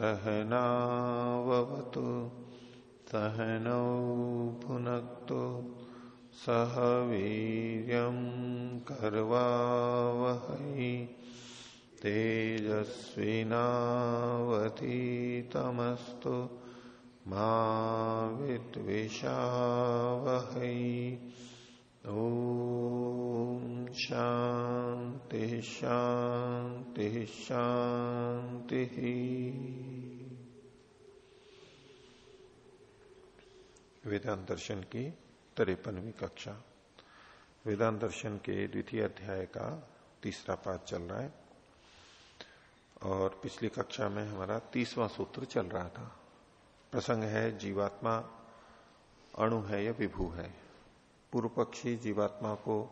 सहनावतु सहनौ भुनक्तु सह वीर्यं कर्वावहै तेजस्विनावतीतमस्तु मा विद्विषावहै। ॐ शान्ति शान्ति शान्तिः। वेदांत दर्शन की तिरपनवी कक्षा। वेदांत दर्शन के द्वितीय अध्याय का तीसरा पाठ चल रहा है। और पिछली कक्षा में हमारा तीसवां सूत्र चल रहा था। प्रसंग है, जीवात्मा अणु है या विभू है। पूर्व पक्षी जीवात्मा को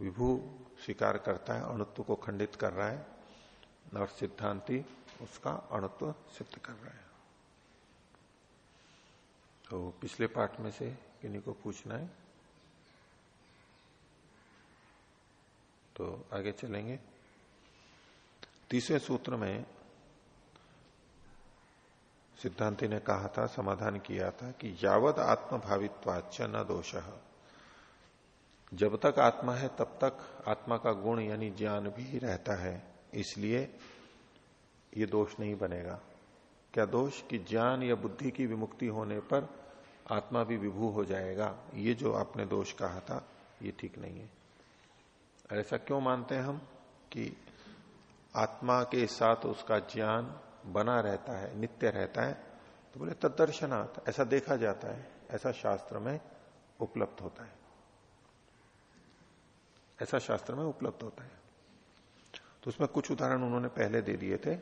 विभू स्वीकार करता है, अणुत्व को खंडित कर रहा है। और सिद्धांति उसका अणुत्व सिद्ध कर रहा है। तो पिछले पाठ में से किन्हीं को पूछना है? तो आगे चलेंगे। तीसरे सूत्र में सिद्धांति ने कहा था, समाधान किया था कि यावत आत्मभावित्वाच न दोष। जब तक आत्मा है, तब तक आत्मा का गुण यानी ज्ञान भी रहता है। इसलिए ये दोष नहीं बनेगा। क्या दोष? कि ज्ञान या बुद्धि की विमुक्ति होने पर आत्मा भी विभू हो जाएगा। ये जो आपने दोष कहा था, ये ठीक नहीं है। ऐसा क्यों मानते हैं हम कि आत्मा के साथ उसका ज्ञान बना रहता है, नित्य रहता है? तो बोले तदर्शनाथ ऐसा देखा जाता है, ऐसा शास्त्र में उपलब्ध होता है। ऐसा शास्त्र में उपलब्ध होता है। तो उसमें कुछ उदाहरण उन्होंने पहले दे दिए थे।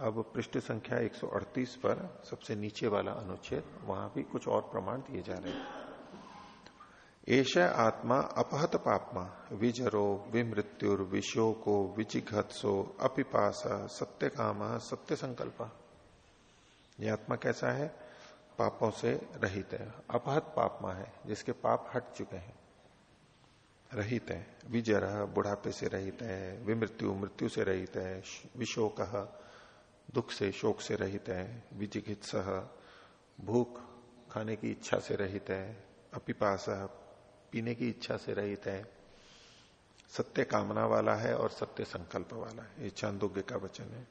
अब पृष्ठ संख्या 138 पर सबसे नीचे वाला अनुच्छेद, वहाँ भी कुछ और प्रमाण दिए जा रहे हैं। एश आत्मा अपहत पापमा, विजरो विमृत्युर विशोको विचिघत्सो अपिपास सत्य काम सत्य संकल्प यह आत्मा कैसा है? पापों से रहित है। अपहत पापमा है, जिसके पाप हट चुके हैं। रहित है। विजर बुढ़ापे से रहित है, विमृत्यु मृत्यु से रहित है, विशोक दुख से, शोक से रहित है विजिकित्स भूख खाने की इच्छा से रहित है, अपिपास पीने की इच्छा से रहित है। सत्य कामना वाला है और सत्य संकल्प वाला है। ये चांदोग्य का वचन है।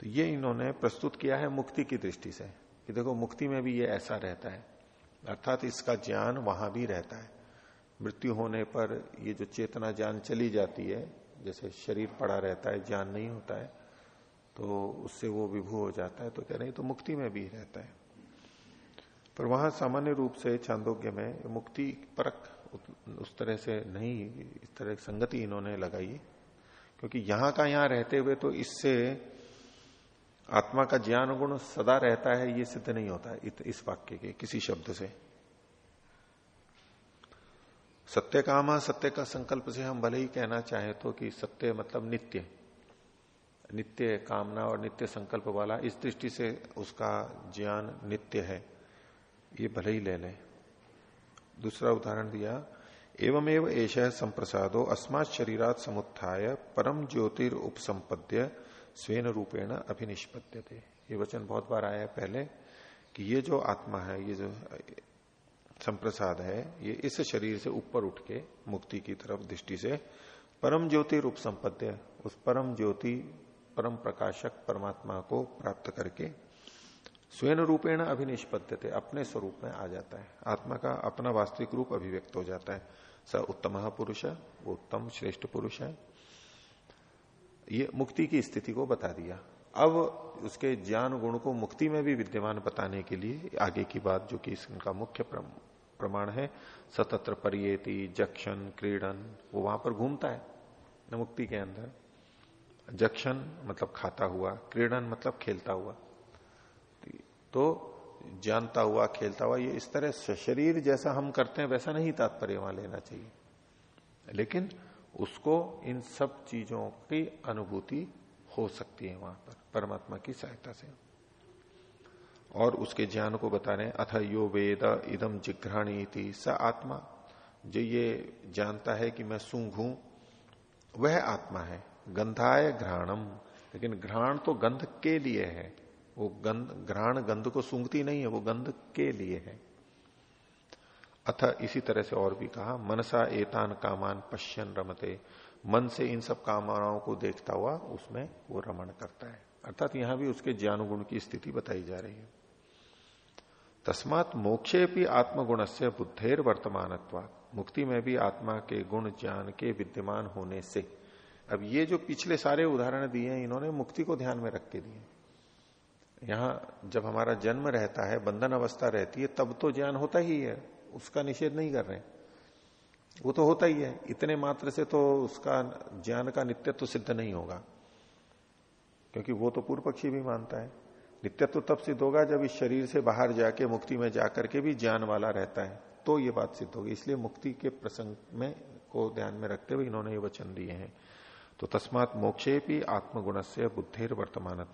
तो ये इन्होंने प्रस्तुत किया है मुक्ति की दृष्टि से। कि देखो, मुक्ति में भी ये ऐसा रहता है। अर्थात इसका ज्ञान वहाँ भी रहता है। मृत्यु होने पर ये जो चेतना, ज्ञान चली जाती है, जैसे शरीर पड़ा रहता है, ज्ञान नहीं होता है तो उससे वो विभू हो जाता है तो कह रहे हैं तो मुक्ति में भी रहता है। पर वहाँ सामान्य रूप से छांदोग्य में मुक्ति परक उस तरह से नहीं, इस तरह की संगति इन्होंने लगाई। क्योंकि यहाँ का यहाँ रहते हुए तो इससे आत्मा का ज्ञान गुण सदा रहता है, ये सिद्ध नहीं होता है इस वाक्य के, किसी शब्द से। सत्य काम सत्य का संकल्प से हम भले ही कहना चाहें तो कि सत्य मतलब नित्य। नित्य कामना और नित्य संकल्प वाला, इस दृष्टि से उसका ज्ञान नित्य है। ये भले ही ले लें दूसरा उदाहरण दिया एवं एवं एश संप्रसादो अस्मात शरीरात समुत्थाय परम ज्योतिर उपसंपद्य स्वेन रूपेण अभिनिष्पत्य थे ये वचन बहुत बार आया है पहले कि ये जो आत्मा है, ये जो संप्रसाद है, ये इस शरीर से ऊपर उठ के मुक्ति की तरफ़ दृष्टि से परम ज्योति रूप उस परम ज्योति परम प्रकाशक परमात्मा को प्राप्त करके स्वयं रूपेण अभिनिष्पद्यते, अपने स्वरूप में आ जाता है। आत्मा का अपना वास्तविक रूप अभिव्यक्त हो जाता है। स उत्तम पुरुष है वो उत्तम श्रेष्ठ पुरुष है। ये मुक्ति की स्थिति को बता दिया। अब उसके ज्ञान गुण को मुक्ति में भी विद्यमान बताने के लिए आगे की बात, जो कि इसका मुख्य प्रमाण है, सतत्र परियेति जक्षण क्रीडन, वो वहाँ पर घूमता है मुक्ति के अंदर। जक्षण मतलब खाता हुआ, क्रीडन मतलब खेलता हुआ। तो जानता हुआ, खेलता हुआ, ये इस तरह शरीर जैसा हम करते हैं, वैसा नहीं तात्पर्य वहाँ लेना चाहिए। लेकिन उसको इन सब चीज़ों की अनुभूति हो सकती है वहाँ पर, परमात्मा की सहायता से। और उसके ज्ञान को बता रहे अथ यो वेद इदम जिघ्राणी थी स आत्मा। जो ये जानता है कि मैं सूंघ, वह आत्मा है। गंधाय घ्राणम। लेकिन घ्राण तो गंध के लिए है। वो गंध, घ्राण गंध को सूंघती नहीं है, वो गंध के लिए है। अथ इसी तरह से और भी कहा, मनसा एतान कामान पश्यन रमते। मन से इन सब कामनाओं को देखता हुआ उसमें वो रमण करता है। अर्थात यहाँ भी उसके ज्ञान गुण की स्थिति बताई जा रही है। तस्मात मोक्षे भी आत्मगुण से बुद्धेर वर्तमान मुक्ति में भी आत्मा के गुण, ज्ञान के विद्यमान होने से अब ये जो पिछले सारे उदाहरण दिए हैं, इन्होंने मुक्ति को ध्यान में रख के दिए। यहाँ जब हमारा जन्म रहता है, बंधन अवस्था रहती है, तब तो ज्ञान होता ही है, उसका निषेध नहीं कर रहे। वो तो होता ही है, इतने मात्र से तो उसका ज्ञान का नित्यत्व सिद्ध नहीं होगा। क्योंकि वो तो पूर्व पक्षी भी मानता है। नित्यत्व तब सिद्ध होगा जब इस शरीर से बाहर जाके, मुक्ति में जाकर के भी ज्ञान वाला रहता है तो ये बात सिद्ध होगी। इसलिए मुक्ति के प्रसंग में को ध्यान में रखते हुए इन्होंने ये वचन दिए हैं। तो तस्मात मोक्षे भी आत्मगुण से बुद्धेर वर्तमान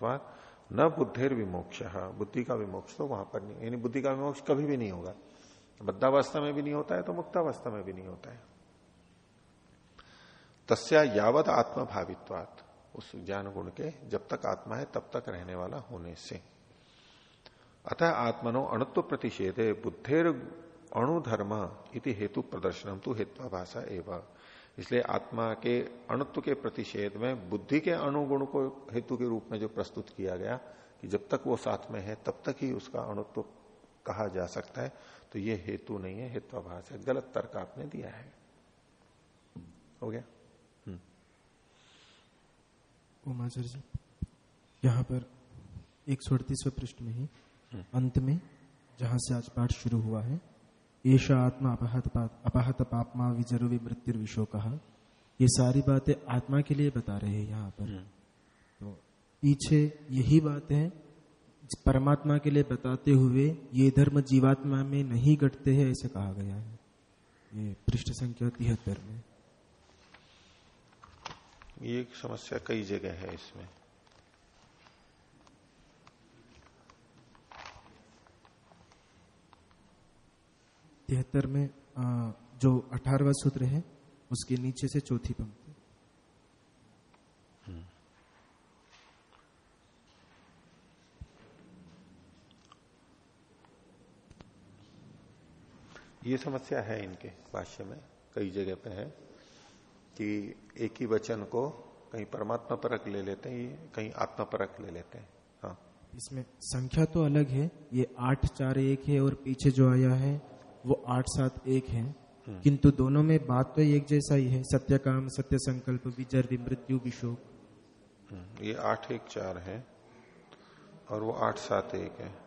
न बुद्धेर विमोक्ष बुद्धि का विमोक्ष तो वहाँ पर नहीं। यानी बुद्धि का विमोक्ष कभी भी नहीं होगा। बद्धावस्था में भी नहीं होता है तो मुक्तावस्था में भी नहीं होता है। तस्या यावत आत्मा भावित्वात उस ज्ञान गुण के जब तक आत्मा है तब तक रहने वाला होने से। अतः आत्मनो अणुत्व प्रतिषेधे बुद्धेर अणुधर्म इति हेतु प्रदर्शनम तो हेत्वाभाषा एवं। इसलिए आत्मा के अणुत्व के प्रतिषेध में बुद्धि के अणुगुण को हेतु के रूप में जो प्रस्तुत किया गया कि जब तक वो साथ में है तब तक ही उसका अणुत्व कहा जा सकता है तो ये हेतु नहीं है हेत्वाभाष है। गलत तर्क आपने दिया है। हो गया? उमाचार्य जी यहाँ पर एक सौ अड़तीसवें पृष्ठ में ही हम्म। अंत में जहाँ से आज पाठ शुरू हुआ है ऐसा आत्मा अपहत अपहत पापमा विजरु मृत्यु विशो कहा ये सारी बातें आत्मा के लिए बता रहे हैं यहाँ पर। हम्म। तो पीछे यही बात है परमात्मा के लिए बताते हुए ये धर्म जीवात्मा में नहीं घटते हैं ऐसे कहा गया है। ये पृष्ठ संख्या तिहत्तर में। ये एक समस्या कई जगह है इसमें। तिहत्तर में जो अठारवा सूत्र है उसके नीचे से चौथी पंक्ति। हम्म। ये समस्या है इनके भाष्य में कई जगह पे है कि एक ही वचन को कहीं परमात्मा परक ले लेते हैं कहीं आत्मा परक ले लेते हैं। हाँ। इसमें संख्या तो अलग है ये आठ चार एक है और पीछे जो आया है वो आठ सात एक है। हम्म। किंतु दोनों में बात तो एक जैसा ही है। सत्य काम सत्य संकल्प विजर विमृत्यु विशोक। हम्म, ये आठ एक चार है और वो आठ सात एक है।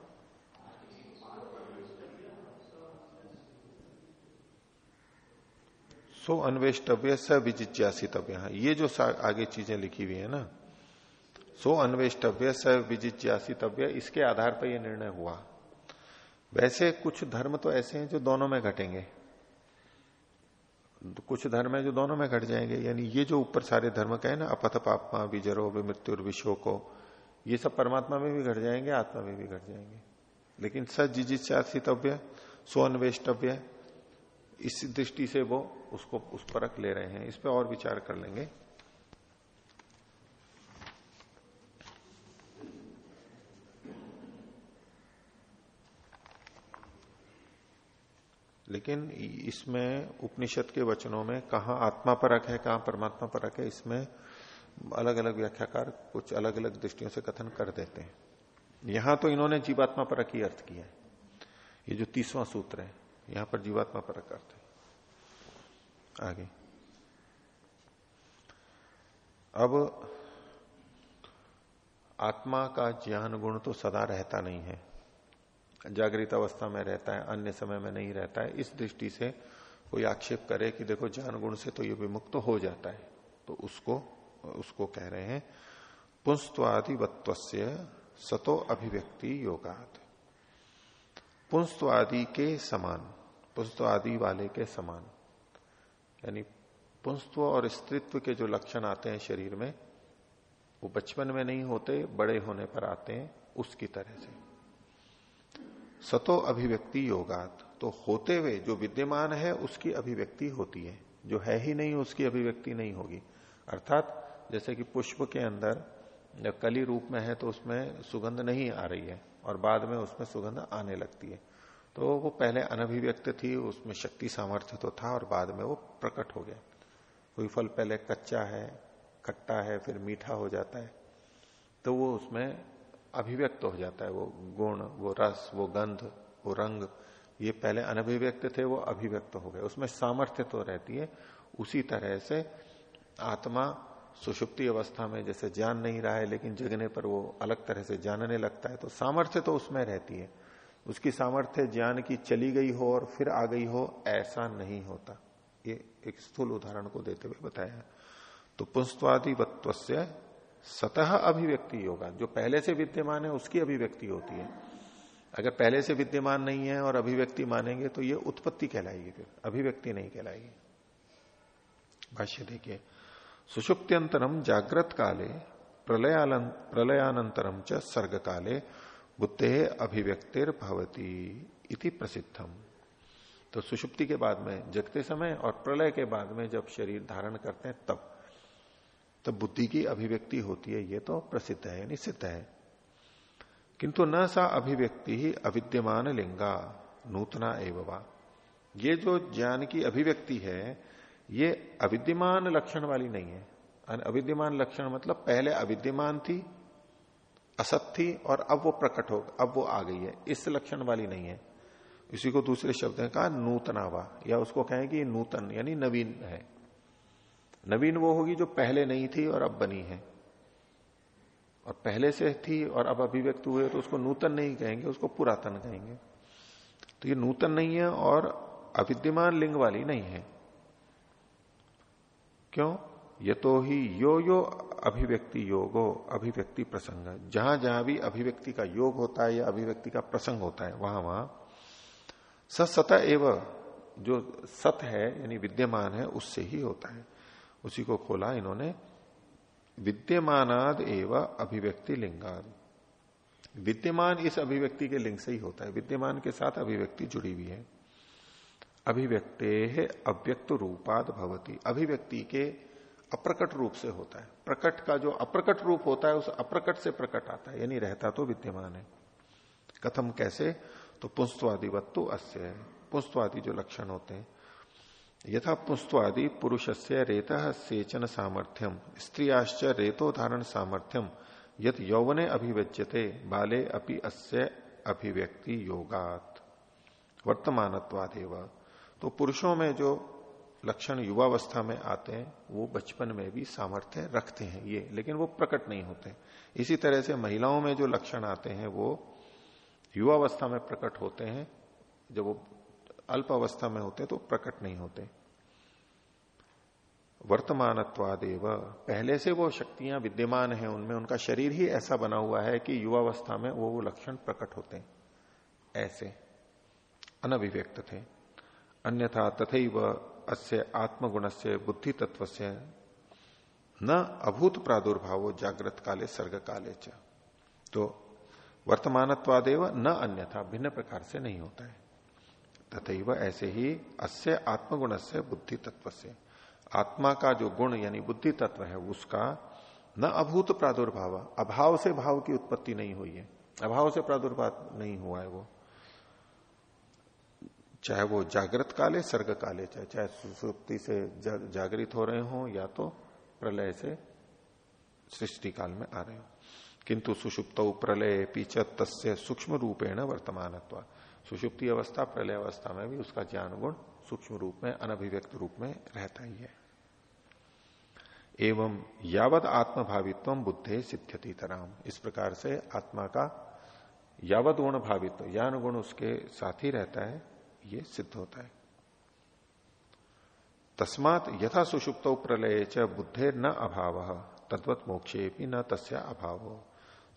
सो अन्वेष्टव्य स विजिज्ञासितव्य। ये जो आगे चीज़ें लिखी हुई है ना। सो अन्वेष्टव्य स विजिज्ञासितव्य इसके आधार पर यह निर्णय हुआ। वैसे कुछ धर्म तो ऐसे हैं जो दोनों में घटेंगे। कुछ धर्म है जो दोनों में घट जाएँगे, यानी ये जो ऊपर सारे धर्म कहे ना, अपथ पापमा, विजरो मृत्यु विश्व को ये सब परमात्मा में भी घट जाएँगे, आत्मा में भी घट जाएँगे। लेकिन सजिजित्यासितव्य सो अन्वेष्टव्य इस दृष्टि से वो उसको, उस परख ले रहे हैं। इस पर और विचार कर लेंगे। लेकिन इसमें उपनिषद के वचनों में कहा आत्मा परक है, कहा परमात्मा परक है, इसमें अलग अलग व्याख्याकार कुछ अलग अलग दृष्टियों से कथन कर देते हैं। यहाँ तो इन्होंने जीवात्मा परक ही अर्थ किया है। ये जो तीसवां सूत्र है, यहाँ पर जीवात्मा परक अर्थ है। आगे। अब आत्मा का ज्ञान गुण तो सदा रहता नहीं है। जागृत अवस्था में रहता है, अन्य समय में नहीं रहता है, इस दृष्टि से कोई आक्षेप करे कि देखो ज्ञान गुण से तो ये विमुक्त तो हो जाता है। तो उसको उसको कह रहे हैं पुंस्त्वादिवत्व सतो अभिव्यक्ति योगात। पुंस्त्वादि के समान पुंस्त्व आदि वाले के समान, यानी पुंस्त्व और स्त्रित्व के जो लक्षण आते हैं शरीर में, वो बचपन में नहीं होते, बड़े होने पर आते हैं, उसकी तरह से। सतो अभिव्यक्ति योगात। तो होते हुए जो विद्यमान है, उसकी अभिव्यक्ति होती है। जो है ही नहीं, उसकी अभिव्यक्ति नहीं होगी। अर्थात, जैसे कि पुष्प के अंदर जब कली रूप में है तो उसमें सुगंध नहीं आ रही है, और बाद में उसमें सुगंध आने लगती है। तो वो पहले अनभिव्यक्त थी, उसमें शक्ति सामर्थ्य तो था, और बाद में वो प्रकट हो गया। कोई फल पहले कच्चा है, खट्टा है, फिर मीठा हो जाता है तो वो उसमें अभिव्यक्त हो जाता है, वो गुण, वो रस, वो गंध, वो रंग, ये पहले अनभिव्यक्त थे, वो अभिव्यक्त हो गए। उसमें सामर्थ्य तो रहती है, उसी तरह से आत्मा सुषुप्ति अवस्था में जैसे जान नहीं रहा है, लेकिन जगने पर वो अलग तरह से जानने लगता है तो सामर्थ्य तो उसमें रहती है। उसकी सामर्थ्य ज्ञान की चली गई हो और फिर आ गई हो, ऐसा नहीं होता। ये एक स्थूल उदाहरण को देते हुए बताया। तो पुंस्तवादिवत्व से सतह अभिव्यक्ति होगा जो पहले से विद्यमान है, उसकी अभिव्यक्ति होती है। अगर पहले से विद्यमान नहीं है और अभिव्यक्ति मानेंगे तो ये उत्पत्ति कहलाएगी फिर। अभिव्यक्ति नहीं कहलाएगी। भाष्य देखिए, सुषुप्त्यंतरम जागृत काले प्रलयानंतरम च सर्ग काले बुद्धे अभिव्यक्तिर भवती इति प्रसिद्धम। तो सुषुप्ति के बाद में, जगते समय और प्रलय के बाद में जब शरीर धारण करते हैं, तब तब बुद्धि की अभिव्यक्ति होती है, ये तो प्रसिद्ध है, यानी सिद्ध है। किंतु न सा अभिव्यक्ति ही अविद्यमान लिंगा, नूतना एवं ये जो ज्ञान की अभिव्यक्ति है, ये अविद्यमान लक्षण वाली नहीं है। अविद्यमान लक्षण मतलब पहले अविद्यमान थी, असत थी, और अब वो प्रकट हो, अब वो आ गई है। इस लक्षण वाली नहीं है। इसी को दूसरे शब्द है कहा नूतनावा, या उसको कहें कि नूतन, यानी नवीन है। नवीन वो होगी जो पहले नहीं थी और अब बनी है। और पहले से थी और अब अभिव्यक्त हुए तो उसको नूतन नहीं कहेंगे, उसको पुरातन कहेंगे। तो ये नूतन नहीं है और अविद्यमान लिंग वाली नहीं है। क्यों? ये तो ही यो यो अभिव्यक्ति योगो, अभिव्यक्ति प्रसंग। जहाँ जहाँ भी अभिव्यक्ति का योग होता है या अभिव्यक्ति का प्रसंग होता है, वहाँ वहाँ सत एवं जो सत है, यानी विद्यमान है, उससे ही होता है। उसी को खोला इन्होंने, विद्यमानाद एवं अभिव्यक्ति लिंगाद। विद्यमान इस अभिव्यक्ति के लिंग से ही होता है। विद्यमान के साथ अभिव्यक्ति जुड़ी हुई है। अभिव्यक्ते अव्यक्त रूपाद भवती। अभिव्यक्ति के अप्रकट रूप से होता है। प्रकट का जो अप्रकट रूप होता है, उस अप्रकट से प्रकट आता है। यानी रहता तो विद्यमान है। कथम कैसे? तो पुंस्तवादिवत्तु अस्य। है पुंस्तवादी जो लक्षण होते हैं यथा पुंस्तवादि पुरुष से रेत सेचन सामर्थ्यम। स्त्रियाश्च रेतो धारण सामर्थ्यम। यत यौवने अभिव्यज्यते, बाले अपि अस्य अभिव्यक्ति योगात। वर्तमानत्वादेव। तो पुरुषों में जो लक्षण युवावस्था में आते हैं, वो बचपन में भी सामर्थ्य रखते हैं ये, लेकिन वो प्रकट नहीं होते। इसी तरह से महिलाओं में जो लक्षण आते हैं, वो युवावस्था में प्रकट होते हैं। जब वो अल्प अवस्था में होते हैं तो प्रकट नहीं होते। वर्तमानत्वादेव। पहले से वो शक्तियाँ विद्यमान हैं, उनमें उनका शरीर ही ऐसा बना हुआ है कि युवावस्था में वो वो लक्षण प्रकट होते हैं। ऐसे अनभिव्यक्त थे। अन्यथा तथा अस्य आत्मगुण से बुद्धि तत्व से न अभूत प्रादुर्भाव जागृत काले, सर्ग काले च। तो वर्तमानत्वादेव न अन्यथा, भिन्न प्रकार से नहीं होता है। तथा ऐसे ही अस्य आत्मगुण से बुद्धि तत्व से आत्मा का जो गुण यानी बुद्धि तत्व है, उसका न अभूत प्रादुर्भाव, अभाव से भाव की उत्पत्ति नहीं हुई है। अभाव से प्रादुर्भाव नहीं हुआ है वो। चाहे वो जागृत काले, सर्ग काले, चाहे चाहे सुसुप्ति से जागृत हो रहे हो या तो प्रलय से सृष्टि काल में आ रहे हो। किंतु सुषुप्त प्रलय पीछ तस्य सूक्ष्म रूपेण वर्तमान सुषुप्ति अवस्था, प्रलय अवस्था में भी उसका ज्ञान गुण सूक्ष्म रूप में, अनभिव्यक्त रूप में रहता ही है। एवं यावत आत्मभावित्व बुद्धे सिद्ध्यति तराम। इस प्रकार से आत्मा का यावत गुण भावित्व ज्ञान गुण उसके साथ ही रहता है, ये सिद्ध होता है। तस्मात यथा सुषुप्त प्रलय च बुद्धे न अभाव, तद्वत मोक्षे भी न तस्या अभाव।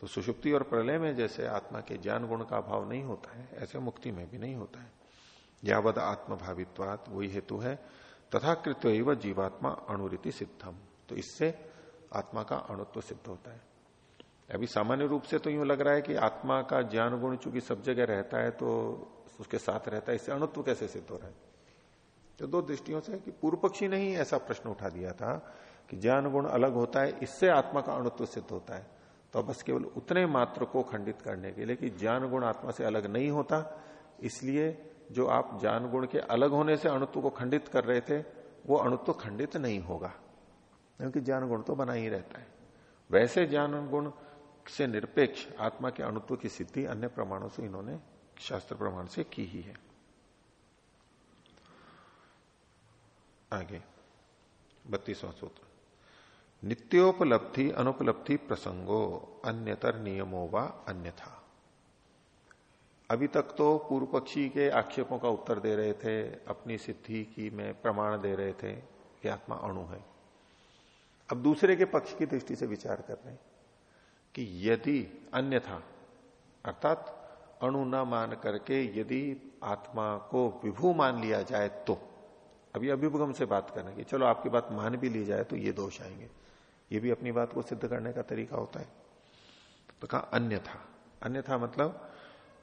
तो सुषुप्ति और प्रलय में जैसे आत्मा के ज्ञान गुण का अभाव नहीं होता है, ऐसे मुक्ति में भी नहीं होता है। यावद आत्मभावित्वात वही हेतु है। तथा कृत्य जीवात्मा अणुरीति सिद्धम। तो इससे आत्मा का अणुत्व सिद्ध होता है। अभी सामान्य रूप से तो यूँ लग रहा है कि आत्मा का ज्ञान गुण चूँकि सब जगह रहता है तो उसके साथ रहता है, इससे अणुत्व कैसे सिद्ध हो रहा है? तो दो दृष्टियों से कि पूर्व पक्षी ने ही ऐसा प्रश्न उठा दिया था कि ज्ञान गुण अलग होता है, इससे आत्मा का अणुत्व सिद्ध होता है। तो बस केवल उतने मात्र को खंडित करने के लिए कि ज्ञान गुण आत्मा से अलग नहीं होता, इसलिए जो आप ज्ञान गुण के अलग होने से अणुत्व को खंडित कर रहे थे, वो अणुत्व खंडित नहीं होगा। क्योंकि ज्ञान गुण तो बना ही रहता है। वैसे ज्ञान गुण से निरपेक्ष आत्मा के अणुत्व की सिद्धि अन्य प्रमाणों से इन्होंने शास्त्र प्रमाण से की ही है। आगे, बत्तीसवां सूत्र। नित्योपलब्धि अनुपलब्धि प्रसंगो अन्यतर नियमो व अन्यथा। अभी तक तो पूर्व पक्षी के आक्षेपों का उत्तर दे रहे थे, अपनी सिद्धि की में प्रमाण दे रहे थे कि आत्मा अणु है। अब दूसरे के पक्ष की दृष्टि से विचार कर रहे हैं कि यदि अन्यथा, अर्थात अणु न मान करके यदि आत्मा को विभू मान लिया जाए तो अभी अभिभुगम से बात करने की चलो आपकी बात मान भी ली जाए तो ये दोष आएँगे। ये भी अपनी बात को सिद्ध करने का तरीका होता है। तो कहा अन्यथा अन्यथा मतलब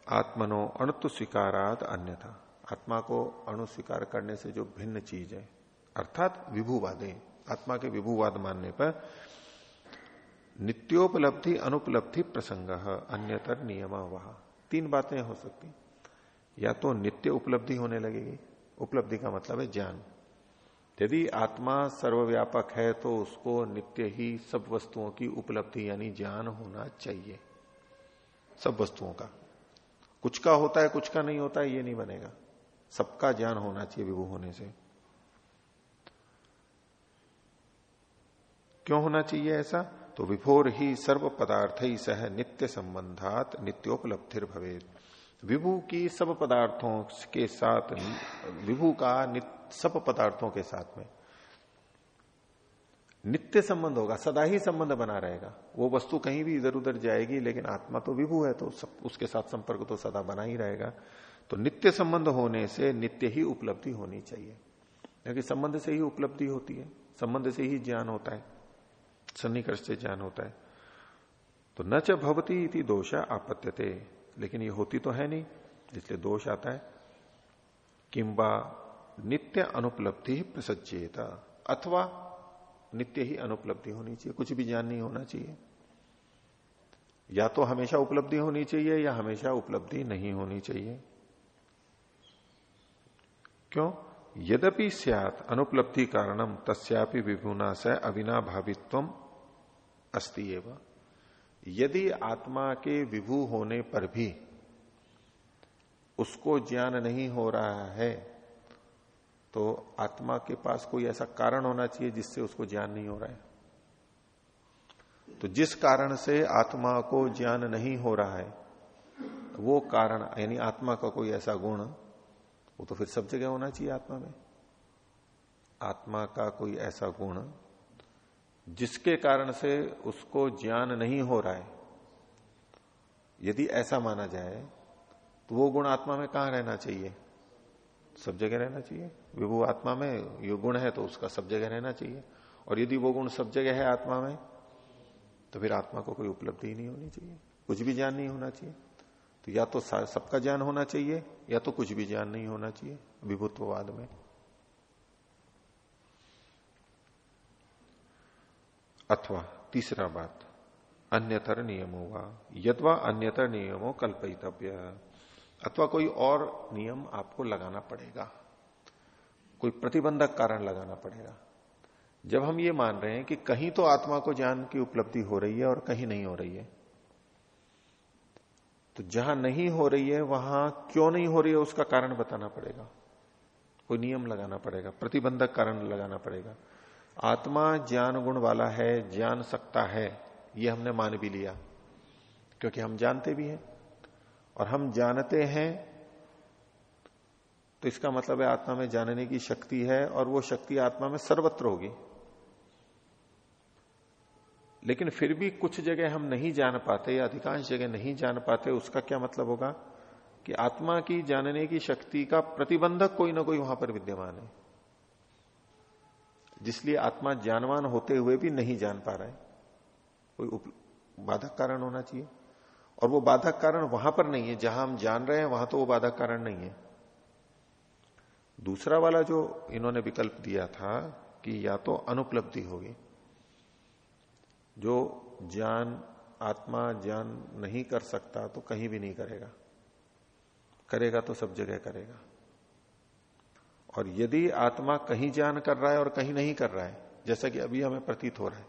आत्मनो अणुत्व स्वीकारात अन्यथा। आत्मा को अणु स्वीकार करने से जो भिन्न चीज़ है, अर्थात विभूवादे आत्मा के विभूवाद मानने पर नित्योपलब्धि, अनुपलब्धि प्रसंग, अन्यतर नियम वह तीन बातें हो सकती। या तो नित्य उपलब्धि होने लगेगी। उपलब्धि का मतलब है ज्ञान। यदि आत्मा सर्वव्यापक है तो उसको नित्य ही सब वस्तुओं की उपलब्धि यानी ज्ञान होना चाहिए। सब वस्तुओं का। कुछ का होता है, कुछ का नहीं होता है, ये नहीं बनेगा। सबका ज्ञान होना चाहिए विभू होने से। क्यों होना चाहिए ऐसा? तो विभोर ही सर्व पदार्थ ही सह नित्य संबंधात नित्योपलब्धिर भवे विभू की सब पदार्थों के साथ, विभू का सब पदार्थों के साथ में। नित्य संबंध होगा, सदा ही संबंध बना रहेगा। वो वस्तु कहीं भी इधर उधर जाएगी, लेकिन आत्मा तो विभू है तो सब, उसके साथ संपर्क तो सदा बना ही रहेगा। तो नित्य संबंध होने से नित्य ही उपलब्धि होनी चाहिए। क्योंकि संबंध से ही उपलब्धि होती है, संबंध से ही ज्ञान होता है, सन्निकर्ष से ज्ञान होता है। तो न च भवती इति दोष आपत्त्यते, लेकिन ये होती तो है नहीं, इसलिए दोष आता है। किंबा नित्य अनुपलब्धि प्रसज्जेता अथवा नित्य ही अनुपलब्धि होनी चाहिए, कुछ भी ज्ञान नहीं होना चाहिए। या तो हमेशा उपलब्धि होनी चाहिए, या हमेशा उपलब्धि नहीं होनी चाहिए। क्यों? यद्यपि सियात, अनुपलब्धि कारणम तस्यापि विभुना से अविना भावित्व अस्ति एवं। यदि आत्मा के विभू होने पर भी उसको ज्ञान नहीं हो रहा है तो आत्मा के पास कोई ऐसा कारण होना चाहिए जिससे उसको ज्ञान नहीं हो रहा है। तो जिस कारण से आत्मा को ज्ञान नहीं हो रहा है, वो कारण, यानी आत्मा का कोई ऐसा गुण, वो तो फिर सब जगह होना चाहिए आत्मा में। आत्मा का कोई ऐसा गुण, जिसके कारण से उसको ज्ञान नहीं हो रहा है, यदि ऐसा माना जाए तो वो गुण आत्मा में कहाँ रहना चाहिए? सब जगह रहना चाहिए। विभु आत्मा में ये गुण है तो उसका सब जगह रहना चाहिए। और यदि वो गुण सब जगह है आत्मा में तो फिर आत्मा को कोई उपलब्धि नहीं होनी चाहिए। कुछ भी ज्ञान नहीं होना चाहिए। तो या तो सबका ज्ञान होना चाहिए, या तो कुछ भी ज्ञान नहीं होना चाहिए, विभुत्ववाद में। अथवा तीसरा बात, अन्यतर नियम होगा यदवा अन्यतर नियमों कल्पितव्य अथवा कोई और नियम आपको लगाना पड़ेगा। कोई प्रतिबंधक कारण लगाना पड़ेगा। जब हम ये मान रहे हैं कि कहीं तो आत्मा को ज्ञान की उपलब्धि हो रही है और कहीं नहीं हो रही है तो जहाँ नहीं हो रही है, वहाँ क्यों नहीं हो रही है उसका कारण बताना पड़ेगा। कोई नियम लगाना पड़ेगा, प्रतिबंधक कारण लगाना पड़ेगा। आत्मा ज्ञान गुण वाला है जान सकता है, ये हमने मान भी लिया, क्योंकि हम जानते भी हैं। और हम जानते हैं तो इसका मतलब है आत्मा में जानने की शक्ति है और वो शक्ति आत्मा में सर्वत्र होगी। लेकिन फिर भी कुछ जगह हम नहीं जान पाते या अधिकांश जगह नहीं जान पाते, उसका क्या मतलब होगा कि आत्मा की जानने की शक्ति का प्रतिबंधक कोई ना कोई वहाँ पर विद्यमान है। जिसलिए आत्मा जानवान होते हुए भी नहीं जान पा रहा है। कोई बाधक कारण होना चाहिए। और वो बाधक कारण वहाँ पर नहीं है। जहाँ हम जान रहे हैं, वहाँ तो वो बाधक कारण नहीं है। दूसरा वाला जो इन्होंने विकल्प दिया था कि या तो अनुपलब्धि होगी, जो ज्ञान, आत्मा ज्ञान नहीं कर सकता तो कहीं भी नहीं करेगा। करेगा तो सब जगह करेगा। और यदि आत्मा कहीं ज्ञान कर रहा है और कहीं नहीं कर रहा है, जैसा कि अभी हमें प्रतीत हो रहा है,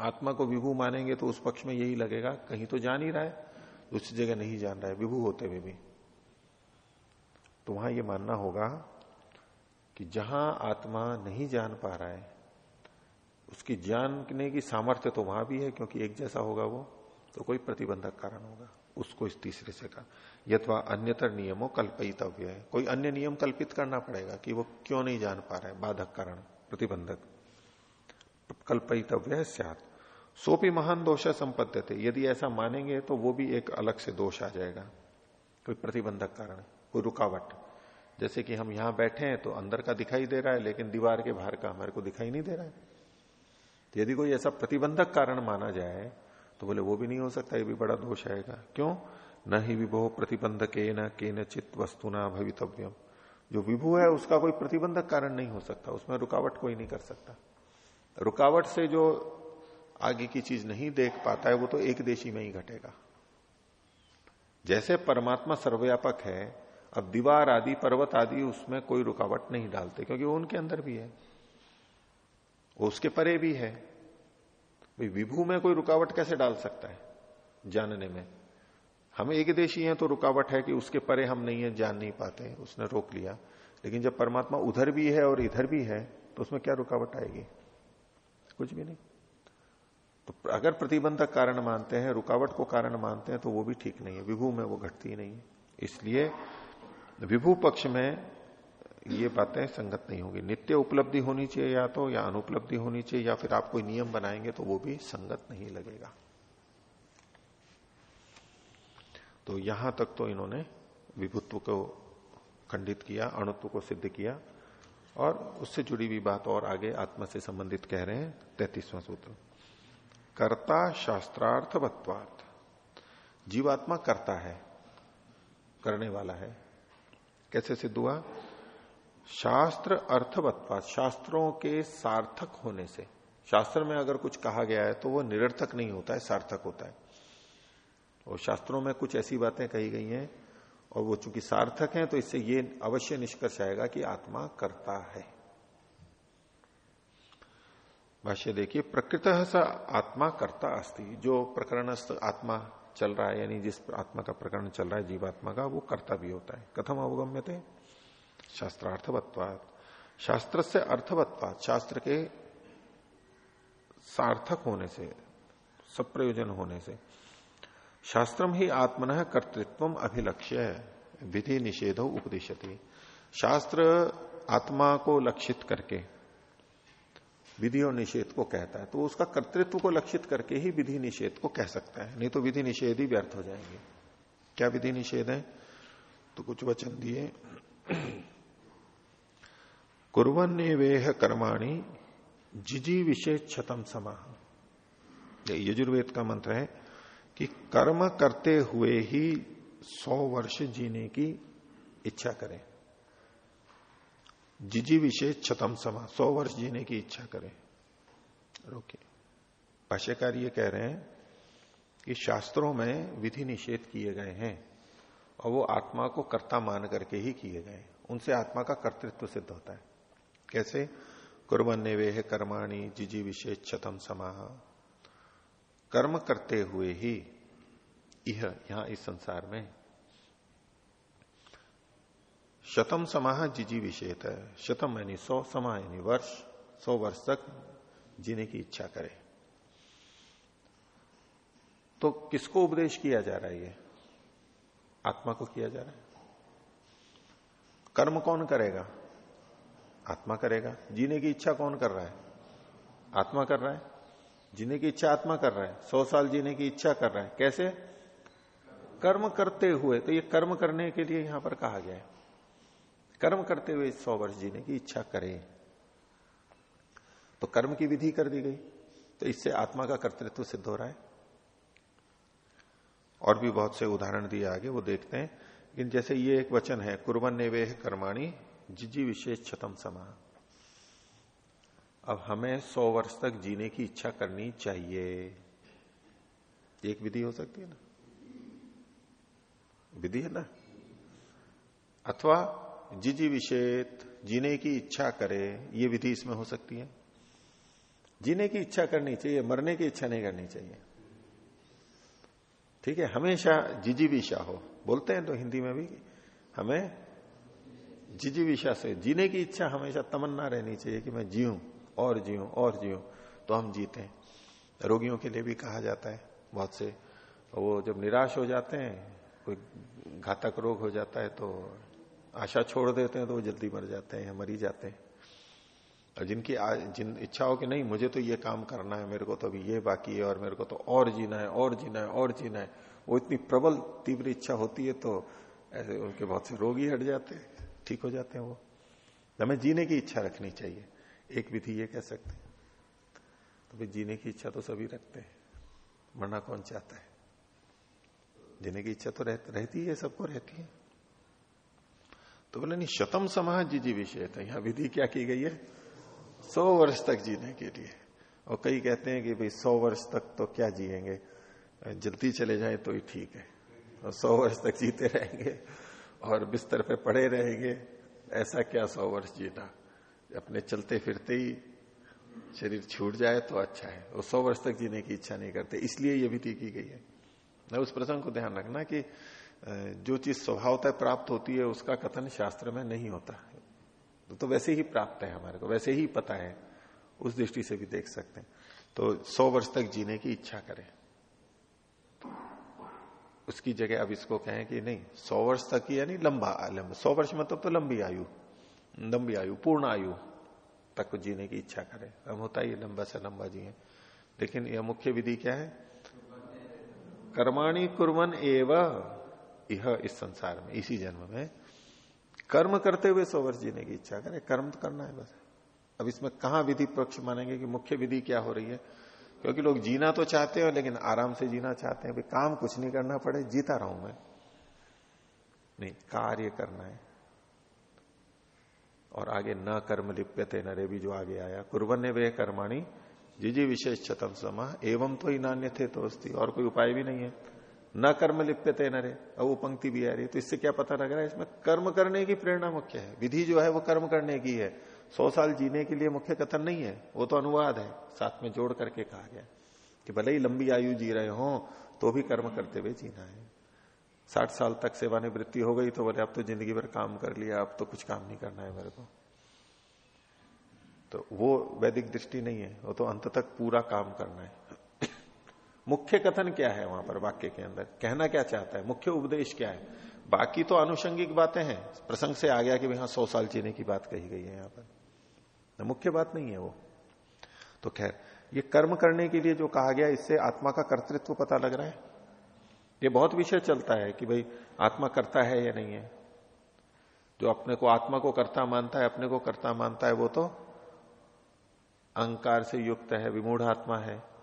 आत्मा को विभू मानेंगे तो उस पक्ष में यही लगेगा, कहीं तो जान ही रहा है दूसरी जगह नहीं जान रहा है, विभू होते हुए भी। तो वहाँ यह मानना होगा कि जहाँ आत्मा नहीं जान पा रहा है, उसकी जानने की सामर्थ्य तो वहाँ भी है, क्योंकि एक जैसा होगा वो तो कोई प्रतिबंधक कारण होगा। उसको इस तीसरे से कहा। यथवा अन्यतर नियमों कल्पितव्य है। कोई अन्य नियम कल्पित करना पड़ेगा कि वो क्यों नहीं जान पा रहा है? बाधक कारण, प्रतिबंधक। कल्पितव्य है, सियात। सोपी महान दोष संपत्ति थे यदि ऐसा मानेंगे तो वो भी एक अलग से दोष आ जाएगा। कोई प्रतिबंधक कारण। कोई रुकावट। जैसे कि हम यहाँ बैठे हैं तो अंदर का दिखाई दे रहा है, लेकिन दीवार के बाहर का हमारे को दिखाई नहीं दे रहा है। तो यदि कोई ऐसा प्रतिबंधक कारण माना जाए तो बोले वो भी नहीं हो सकता, ये भी बड़ा दोष आएगा। क्यों? न ही विभो प्रतिबंधक न के न चित्त वस्तुना भवितव्यम। जो विभू है, उसका कोई प्रतिबंधक कारण नहीं हो सकता, उसमें रुकावट कोई नहीं कर सकता। रुकावट से जो आगे की चीज़ नहीं देख पाता है, वो तो एक देशी में ही घटेगा। जैसे परमात्मा सर्वव्यापक है अब दीवार आदि, पर्वत आदि, उसमें कोई रुकावट नहीं डालते, क्योंकि वो उनके अंदर भी है। वो उसके परे भी है। विभू में कोई रुकावट कैसे डाल सकता है जानने में? हम एक देशी हैं तो रुकावट है कि उसके परे हम नहीं है, जान नहीं पाते, उसने रोक लिया। लेकिन जब परमात्मा उधर भी है और इधर भी है तो उसमें क्या रुकावट आएगी? कुछ भी नहीं। तो अगर प्रतिबंधक कारण मानते हैं, रुकावट को कारण मानते हैं तो वो भी ठीक नहीं है। विभू में वो घटती नहीं है। इसलिए विभू पक्ष में ये बातें संगत नहीं होगी। नित्य उपलब्धि होनी चाहिए या तो या अनुपलब्धि होनी चाहिए, या फिर आप कोई नियम बनाएँगे तो वो भी संगत नहीं लगेगा। तो यहाँ तक तो इन्होंने विभुत्व को खंडित किया, अणुत्व को सिद्ध किया, और उससे जुड़ी हुई बात और आगे आत्मा से संबंधित कह रहे हैं, तैतीसवां सूत्र। कर्ता शास्त्रार्थवत्वात। जीवात्मा करता है, करने वाला है। कैसे सिद्ध हुआ? शास्त्र अर्थवत्वात, शास्त्रों के सार्थक होने से। शास्त्र में अगर कुछ कहा गया है तो वो निरर्थक नहीं होता है, सार्थक होता है। और शास्त्रों में कुछ ऐसी बातें कही गई हैं, और वो चूँकि सार्थक हैं तो इससे ये अवश्य निष्कर्ष आएगा कि आत्मा करता है। भाष्य देखिए, प्रकृत स आत्मा करता अस्ति। जो प्रकरणस्थ आत्मा चल रहा है, यानी जिस आत्मा का प्रकरण चल रहा है, जीवात्मा का, वो करता भी होता है। कथम अवगम्य थे शास्त्रार्थवत्वाद शास्त्र से अर्थवत्वाद शास्त्र के सार्थक होने से सब प्रयोजन होने से। शास्त्रम ही आत्मन कर्तृत्व अभिलक्ष्य, विधि निषेधो उपदिशति शास्त्र आत्मा को लक्षित करके विधि और निषेध को कहता है तो उसका कर्तृत्व को लक्षित करके ही विधि निषेध को कह सकता है, नहीं तो विधि निषेध ही व्यर्थ हो जाएँगे। क्या विधि निषेध है? तो कुछ वचन दिए। कुरन वेह कर्माणी जिजी विशेष छतम समाह यजुर्वेद का मंत्र है कि कर्म करते हुए ही सौ वर्ष जीने की इच्छा करें। जिजी विशेष छतम समा, सौ वर्ष जीने की इच्छा करें। रोके। भाष्यकार ये कह रहे हैं कि शास्त्रों में विधि निषेध किए गए हैं और वो आत्मा को कर्ता मान करके ही किए गए उनसे आत्मा का कर्तृत्व सिद्ध होता है। कैसे? कुरबन वे है कर्माणी जिजी विशेष छतम समाह कर्म करते हुए ही यह यहाँ इस संसार में शतम समाह जिजी विषेत है। शतम यानी सौ समा यानी वर्ष, सौ वर्ष तक जीने की इच्छा करे। तो किसको उपदेश किया जा रहा है ये? आत्मा को किया जा रहा है। कर्म कौन करेगा? आत्मा करेगा। जीने की इच्छा कौन कर रहा है? आत्मा कर रहा है। जीने की इच्छा आत्मा कर रहा है। सौ साल जीने की इच्छा कर रहा है। कैसे? कर्म करते हुए। तो ये कर्म करने के लिए यहाँ पर कहा गया है। कर्म करते हुए सौ वर्ष जीने की इच्छा करें। तो कर्म की विधि कर दी गई। तो इससे आत्मा का कर्तृत्व सिद्ध हो रहा है। और भी बहुत से उदाहरण दिए आगे, वो देखते हैं। लेकिन जैसे ये एक वचन है कुरबन ने वे कर्माणी जिजी विशेष छतम समा। अब हमें सौ वर्ष तक जीने की इच्छा करनी चाहिए। एक विधि हो सकती है ना? विधि है ना? अथवा जिजी विषेत, जीने की इच्छा करे, ये विधि इसमें हो सकती है। जीने की इच्छा करनी चाहिए, मरने की इच्छा नहीं करनी चाहिए। ठीक है, हमेशा जिजीविशा हो। बोलते हैं तो हिंदी में भी, हमें जिजीविशा से, जीने की इच्छा हमेशा तमन्ना रहनी चाहिए कि मैं जीऊं, और जीऊं और जीऊं तो हम जीते हैं। रोगियों के लिए भी कहा जाता है, बहुत से, वो जब निराश हो जाते हैं, कोई घातक रोग हो जाता है तो आशा छोड़ देते हैं तो वो जल्दी मर जाते हैं या मरी जाते हैं। और जिनकी आ, जिन इच्छा हो कि नहीं मुझे तो ये काम करना है मेरे को तो अभी ये बाकी है और मेरे को तो और जीना है और जीना है और जीना है। वो इतनी प्रबल तीव्र इच्छा होती है तो ऐसे उनके बहुत से रोग ही हट जाते हैं ठीक हो जाते हैं वो। हमें जीने की इच्छा रखनी चाहिए। एक विधि ये कह सकते हैं। तो भाई जीने की इच्छा तो सभी रखते हैं। मरना कौन चाहता है? जीने की इच्छा तो रहती है सबको रहती है। तो बोले, नहीं, शतम समाज जी जी विषय था, यहाँ विधि क्या की गई है? सौ वर्ष तक जीने के लिए। और कई कहते हैं कि भाई, सौ वर्ष तक तो क्या जिएँगे? जल्दी चले जाए तो ही ठीक है। और सौ वर्ष तक जीते रहेंगे और बिस्तर पे पड़े रहेंगे। ऐसा क्या सौ वर्ष जीना? अपने चलते फिरते ही शरीर छूट जाए तो अच्छा है। वो सौ वर्ष तक जीने की इच्छा नहीं करते, इसलिए ये विधि की गई है। उस प्रसंग को ध्यान रखना कि जो चीज़ स्वभावतः प्राप्त होती है उसका कथन शास्त्र में नहीं होता। तो, वैसे ही प्राप्त है हमारे को वैसे ही पता है उस दृष्टि से भी देख सकते हैं। तो सौ वर्ष तक जीने की इच्छा करें। उसकी जगह अब इसको कहें कि नहीं सौ वर्ष तक ही यानी लंबा लंबा सौ वर्ष मतलब तो लंबी आयु लंबी आयु पूर्ण आयु तक जीने की इच्छा करें। अब होता ही लंबा से लंबा जिए। लेकिन यह मुख्य विधि क्या है? कर्माणी कुरमन एवं। यह इस संसार में, इसी जन्म में। कर्म करते हुए सौ वर्ष जीने की इच्छा करे। कर्म तो करना है बस। अब इसमें कहा विधि पक्ष मानेंगे कि मुख्य विधि क्या हो रही है? क्योंकि लोग जीना तो चाहते हैं लेकिन आराम से जीना चाहते हैं। भाई काम कुछ नहीं करना पड़े, जीता रहा मैं। नहीं, कार्य करना है। और आगे न कर्म लिप्यते नरे भी जो आगे आया कुरबन वे कर्माणी जी जी विशेष छतम समा, एवं तो ही नान्य थे तो और कोई उपाय भी नहीं है। न कर्म लिप्यते नरे अब वो पंक्ति भी आ रही है तो इससे क्या पता लग रहा है इसमें? कर्म करने की प्रेरणा मुख्य है। विधि जो है वो कर्म करने की है। सौ साल जीने के लिए मुख्य कथन नहीं है, वो तो अनुवाद है, साथ में जोड़ करके कहा गया कि भले ही लंबी आयु जी रहे हो तो भी कर्म करते हुए जीना है। साठ साल तक सेवानिवृत्ति हो गई तो बोले, अब तो ज़िंदगी भर काम कर लिया, अब तो कुछ काम नहीं करना है मेरे को। तो वो वैदिक दृष्टि नहीं है, वो तो अंत तक पूरा काम करना है। मुख्य कथन क्या है वहाँ पर वाक्य के अंदर? कहना क्या चाहता है? मुख्य उपदेश क्या है? बाकी तो आनुषंगिक बातें हैं। प्रसंग से आ गया कि भाई सौ साल जीने की बात कही गई है यहाँ पर। मुख्य बात नहीं है वो। तो खैर, ये कर्म करने के लिए जो कहा गया, इससे आत्मा का कर्तृत्व पता लग रहा है। ये बहुत विषय चलता है कि भाई, आत्मा करता है या नहीं है? जो अपने को आत्मा को करता मानता है, अपने को करता मानता है, वो तो अहंकार से युक्त है, विमूढ़ आत्मा है।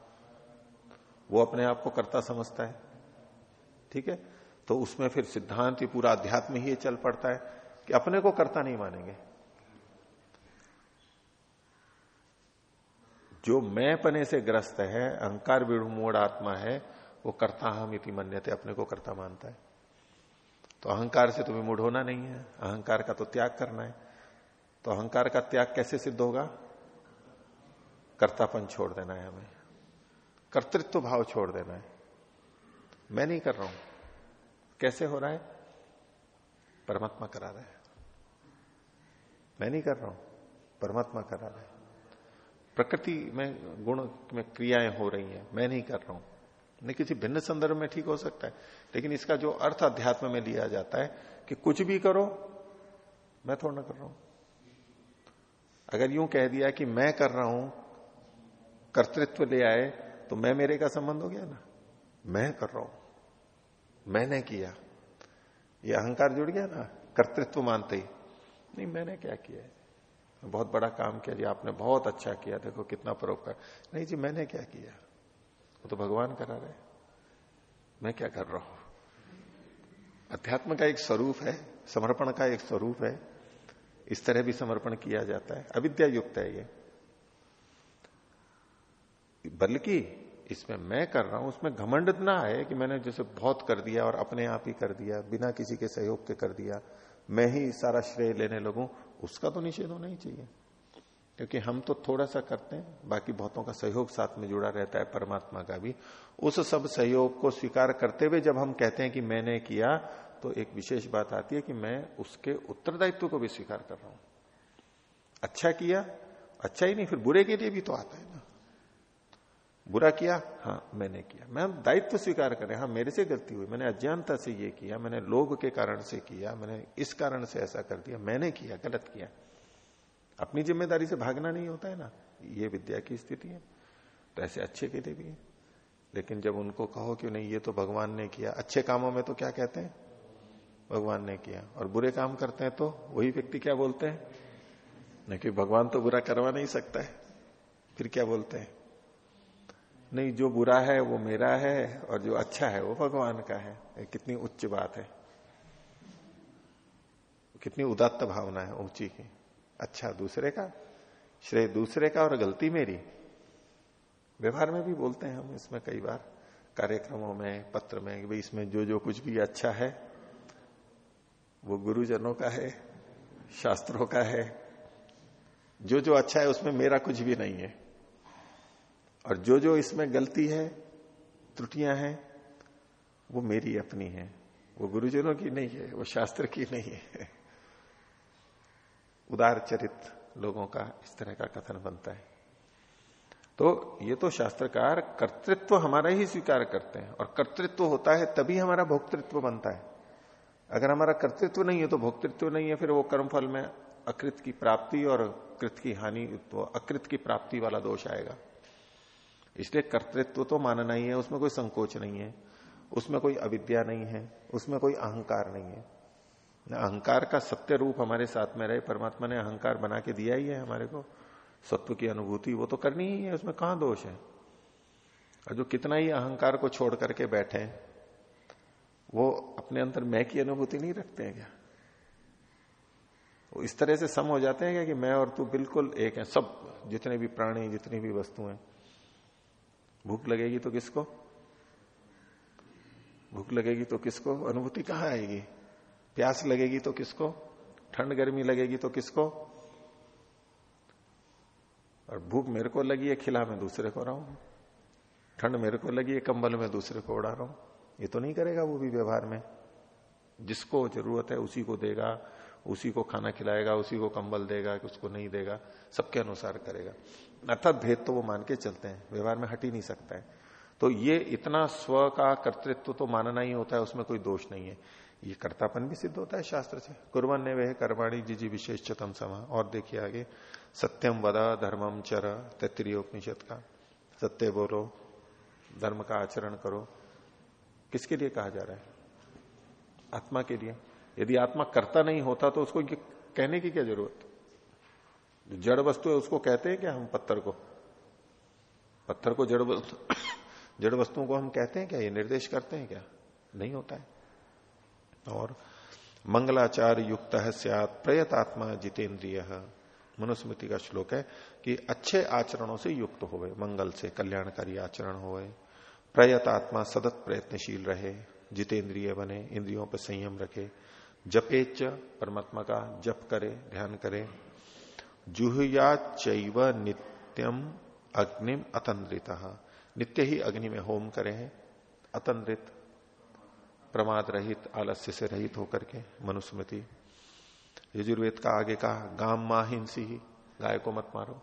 वो अपने आप को करता समझता है। ठीक है? तो उसमें फिर सिद्धांत ही पूरा अध्यात्म ही चल पड़ता है कि अपने को करता नहीं मानेंगे। जो मैं पने से ग्रस्त है, अहंकार विमूढ़ आत्मा है, वो करता हम इति मन्यते, अपने को करता मानता है। तो अहंकार से तुम्हें विमूढ़ होना नहीं है। अहंकार का तो त्याग करना है। तो अहंकार का त्याग कैसे सिद्ध होगा? कर्तापन छोड़ देना है हमें। कर्तृत्व भाव छोड़ देना है। मैं नहीं कर रहा हूँ। कैसे हो रहा है? परमात्मा करा रहा है। मैं नहीं कर रहा हूँ। परमात्मा करा रहा है। प्रकृति में गुण में क्रियाएँ हो रही हैं। मैं नहीं कर रहा हूँ। नहीं किसी भिन्न संदर्भ में ठीक हो सकता है। लेकिन इसका जो अर्थ अध्यात्म में लिया जाता है कि कुछ भी करो, मैं थोड़ा ना कर रहा हूँ। अगर यूँ कह दिया कि मैं कर रहा हूँ, कर्तृत्व ले आए तो मैं मेरे का संबंध हो गया ना? मैं कर रहा हूँ। मैंने किया। ये अहंकार जुड़ गया ना? कर्तृत्व मानते ही। नहीं, मैंने क्या किया है? बहुत बड़ा काम किया। जी, आपने बहुत अच्छा किया। देखो कितना परोपकार। नहीं जी, मैंने क्या किया? वो तो भगवान करा रहे मैं क्या कर रहा हूँ? अध्यात्म का एक स्वरूप है, समर्पण का एक स्वरूप है। इस तरह भी समर्पण किया जाता है। अविद्या युक्त है ये। बल्कि इसमें मैं कर रहा हूँ, उसमें घमंड ना है कि मैंने जैसे बहुत कर दिया और अपने आप ही कर दिया, बिना किसी के सहयोग के कर दिया, मैं ही सारा श्रेय लेने लगूं, उसका तो निषेध होना ही चाहिए। क्योंकि हम तो थोड़ा सा करते हैं, बाकी बहुतों का सहयोग साथ में जुड़ा रहता है परमात्मा का भी। उस सब सहयोग को स्वीकार करते हुए जब हम कहते हैं कि मैंने किया तो एक विशेष बात आती है कि मैं उसके उत्तरदायित्व को भी स्वीकार कर रहा हूँ। अच्छा किया अच्छा ही नहीं, फिर बुरे के लिए भी तो आता है ना। बुरा किया? हाँ मैंने किया। मैं दायित्व स्वीकार करें हाँ। मेरे से गलती हुई। मैंने अज्ञानता से ये किया, मैंने लोभ के कारण से किया, मैंने इस कारण से ऐसा कर दिया, मैंने किया, गलत किया। अपनी ज़िम्मेदारी से भागना नहीं होता है ना? ये विद्या की स्थिति है। तो ऐसे अच्छे के लिए भी। है लेकिन जब उनको कहो कि नहीं, ये तो भगवान ने किया, अच्छे कामों में तो क्या कहते हैं? भगवान ने किया। और बुरे काम करते हैं तो वही व्यक्ति क्या बोलते हैं? नहीं कि भगवान तो बुरा करवा नहीं सकता है। फिर क्या बोलते हैं? नहीं, जो बुरा है, वो मेरा है, और जो अच्छा है, वो भगवान का है। कितनी उच्च बात है। कितनी उदात्त भावना है, ऊँची की। अच्छा दूसरे का, श्रेय दूसरे का, और गलती मेरी। व्यवहार में भी बोलते हैं हम इसमें कई बार, कार्यक्रमों में, पत्र में भाई इसमें जो जो कुछ भी अच्छा है, वो गुरुजनों का है, शास्त्रों का है। जो जो अच्छा है, उसमें मेरा कुछ भी नहीं है। और जो जो इसमें गलती है, त्रुटियाँ हैं, वो मेरी अपनी है। वो गुरुजनों की नहीं है, वो शास्त्र की नहीं है। उदार चरित लोगों का इस तरह का कथन बनता है। तो ये तो शास्त्रकार कर्तृत्व हमारा ही स्वीकार करते हैं, और कर्तृत्व होता है तभी हमारा भोक्तृत्व बनता है। अगर हमारा कर्तृत्व नहीं है तो भोक्तृत्व नहीं है, फिर वो कर्मफल में अकृत की प्राप्ति और कृत की हानि तो अकृत की प्राप्ति वाला दोष आएगा। इसलिए कर्तृत्व तो मानना ही है, उसमें कोई संकोच नहीं है, उसमें कोई अविद्या नहीं है, उसमें कोई अहंकार नहीं है। अहंकार का सत्य रूप हमारे साथ में रहे, परमात्मा ने अहंकार बना के दिया ही है हमारे को, सत्व की अनुभूति, वो तो करनी ही है, उसमें कहाँ दोष है? और जो कितना ही अहंकार को छोड़ करके बैठे, वो अपने अंदर मैं की अनुभूति नहीं रखते हैं क्या? वो इस तरह से सम हो जाते हैं क्या कि मैं और तू बिल्कुल एक है, सब जितने भी प्राणी जितनी भी वस्तुएँ भूख लगेगी तो किसको? भूख लगेगी तो किसको? अनुभूति कहाँ आएगी? प्यास लगेगी तो किसको? ठंड गर्मी लगेगी तो किसको? और भूख मेरे को लगी है, खिला मैं दूसरे को रहा हूँ। ठंड मेरे को लगी है, कंबल में दूसरे को उड़ा रहा हूँ। ये तो नहीं करेगा वो भी व्यवहार में। जिसको ज़रूरत है उसी को देगा। उसी को खाना खिलाएगा, उसी को कंबल देगा कि उसको नहीं देगा, सबके अनुसार करेगा। अर्थात भेद तो वो मान के चलते हैं, व्यवहार में हट ही नहीं सकता है। तो ये इतना स्व का कर्तृत्व तो मानना ही होता है, उसमें कोई दोष नहीं है। ये कर्तापन भी सिद्ध होता है, शास्त्र से। कुरबन ने वह कर्माणी जी विशेष चतम समा। और देखिए आगे सत्यम वदा धर्मम चर तत्रियोपनिषद का। सत्य बोलो, धर्म का आचरण करो। किसके लिए कहा जा रहा है? आत्मा के लिए। यदि आत्मा करता नहीं होता तो उसको कहने की क्या ज़रूरत? जो जड़ वस्तु है, उसको कहते हैं क्या हम पत्थर को? पत्थर को जड़ वस्तु, जड़ वस्तुओं को हम कहते हैं क्या? ये निर्देश करते हैं क्या? नहीं होता है। और मंगलाचार युक्त है, सियात प्रयतात्मा जितेंद्रिय मनुस्मृति का श्लोक है कि अच्छे आचरणों से युक्त हो मंगल से कल्याणकारी आचरण हो गए प्रयतात्मा सतत प्रयत्नशील रहे, जितेंद्रिय बने, इंद्रियों पर संयम रखे। जपेच परमात्मा का जप करे, ध्यान करे। जुहया चैव नित्यम अग्निम अतंद्रित नित्य ही अग्नि में होम करे हैं अतंद्रित प्रमाद रहित, आलस्य से रहित होकर के मनुस्मृति। यजुर्वेद का आगे का गाम माँ हिंसी ही, गाय को मत मारो।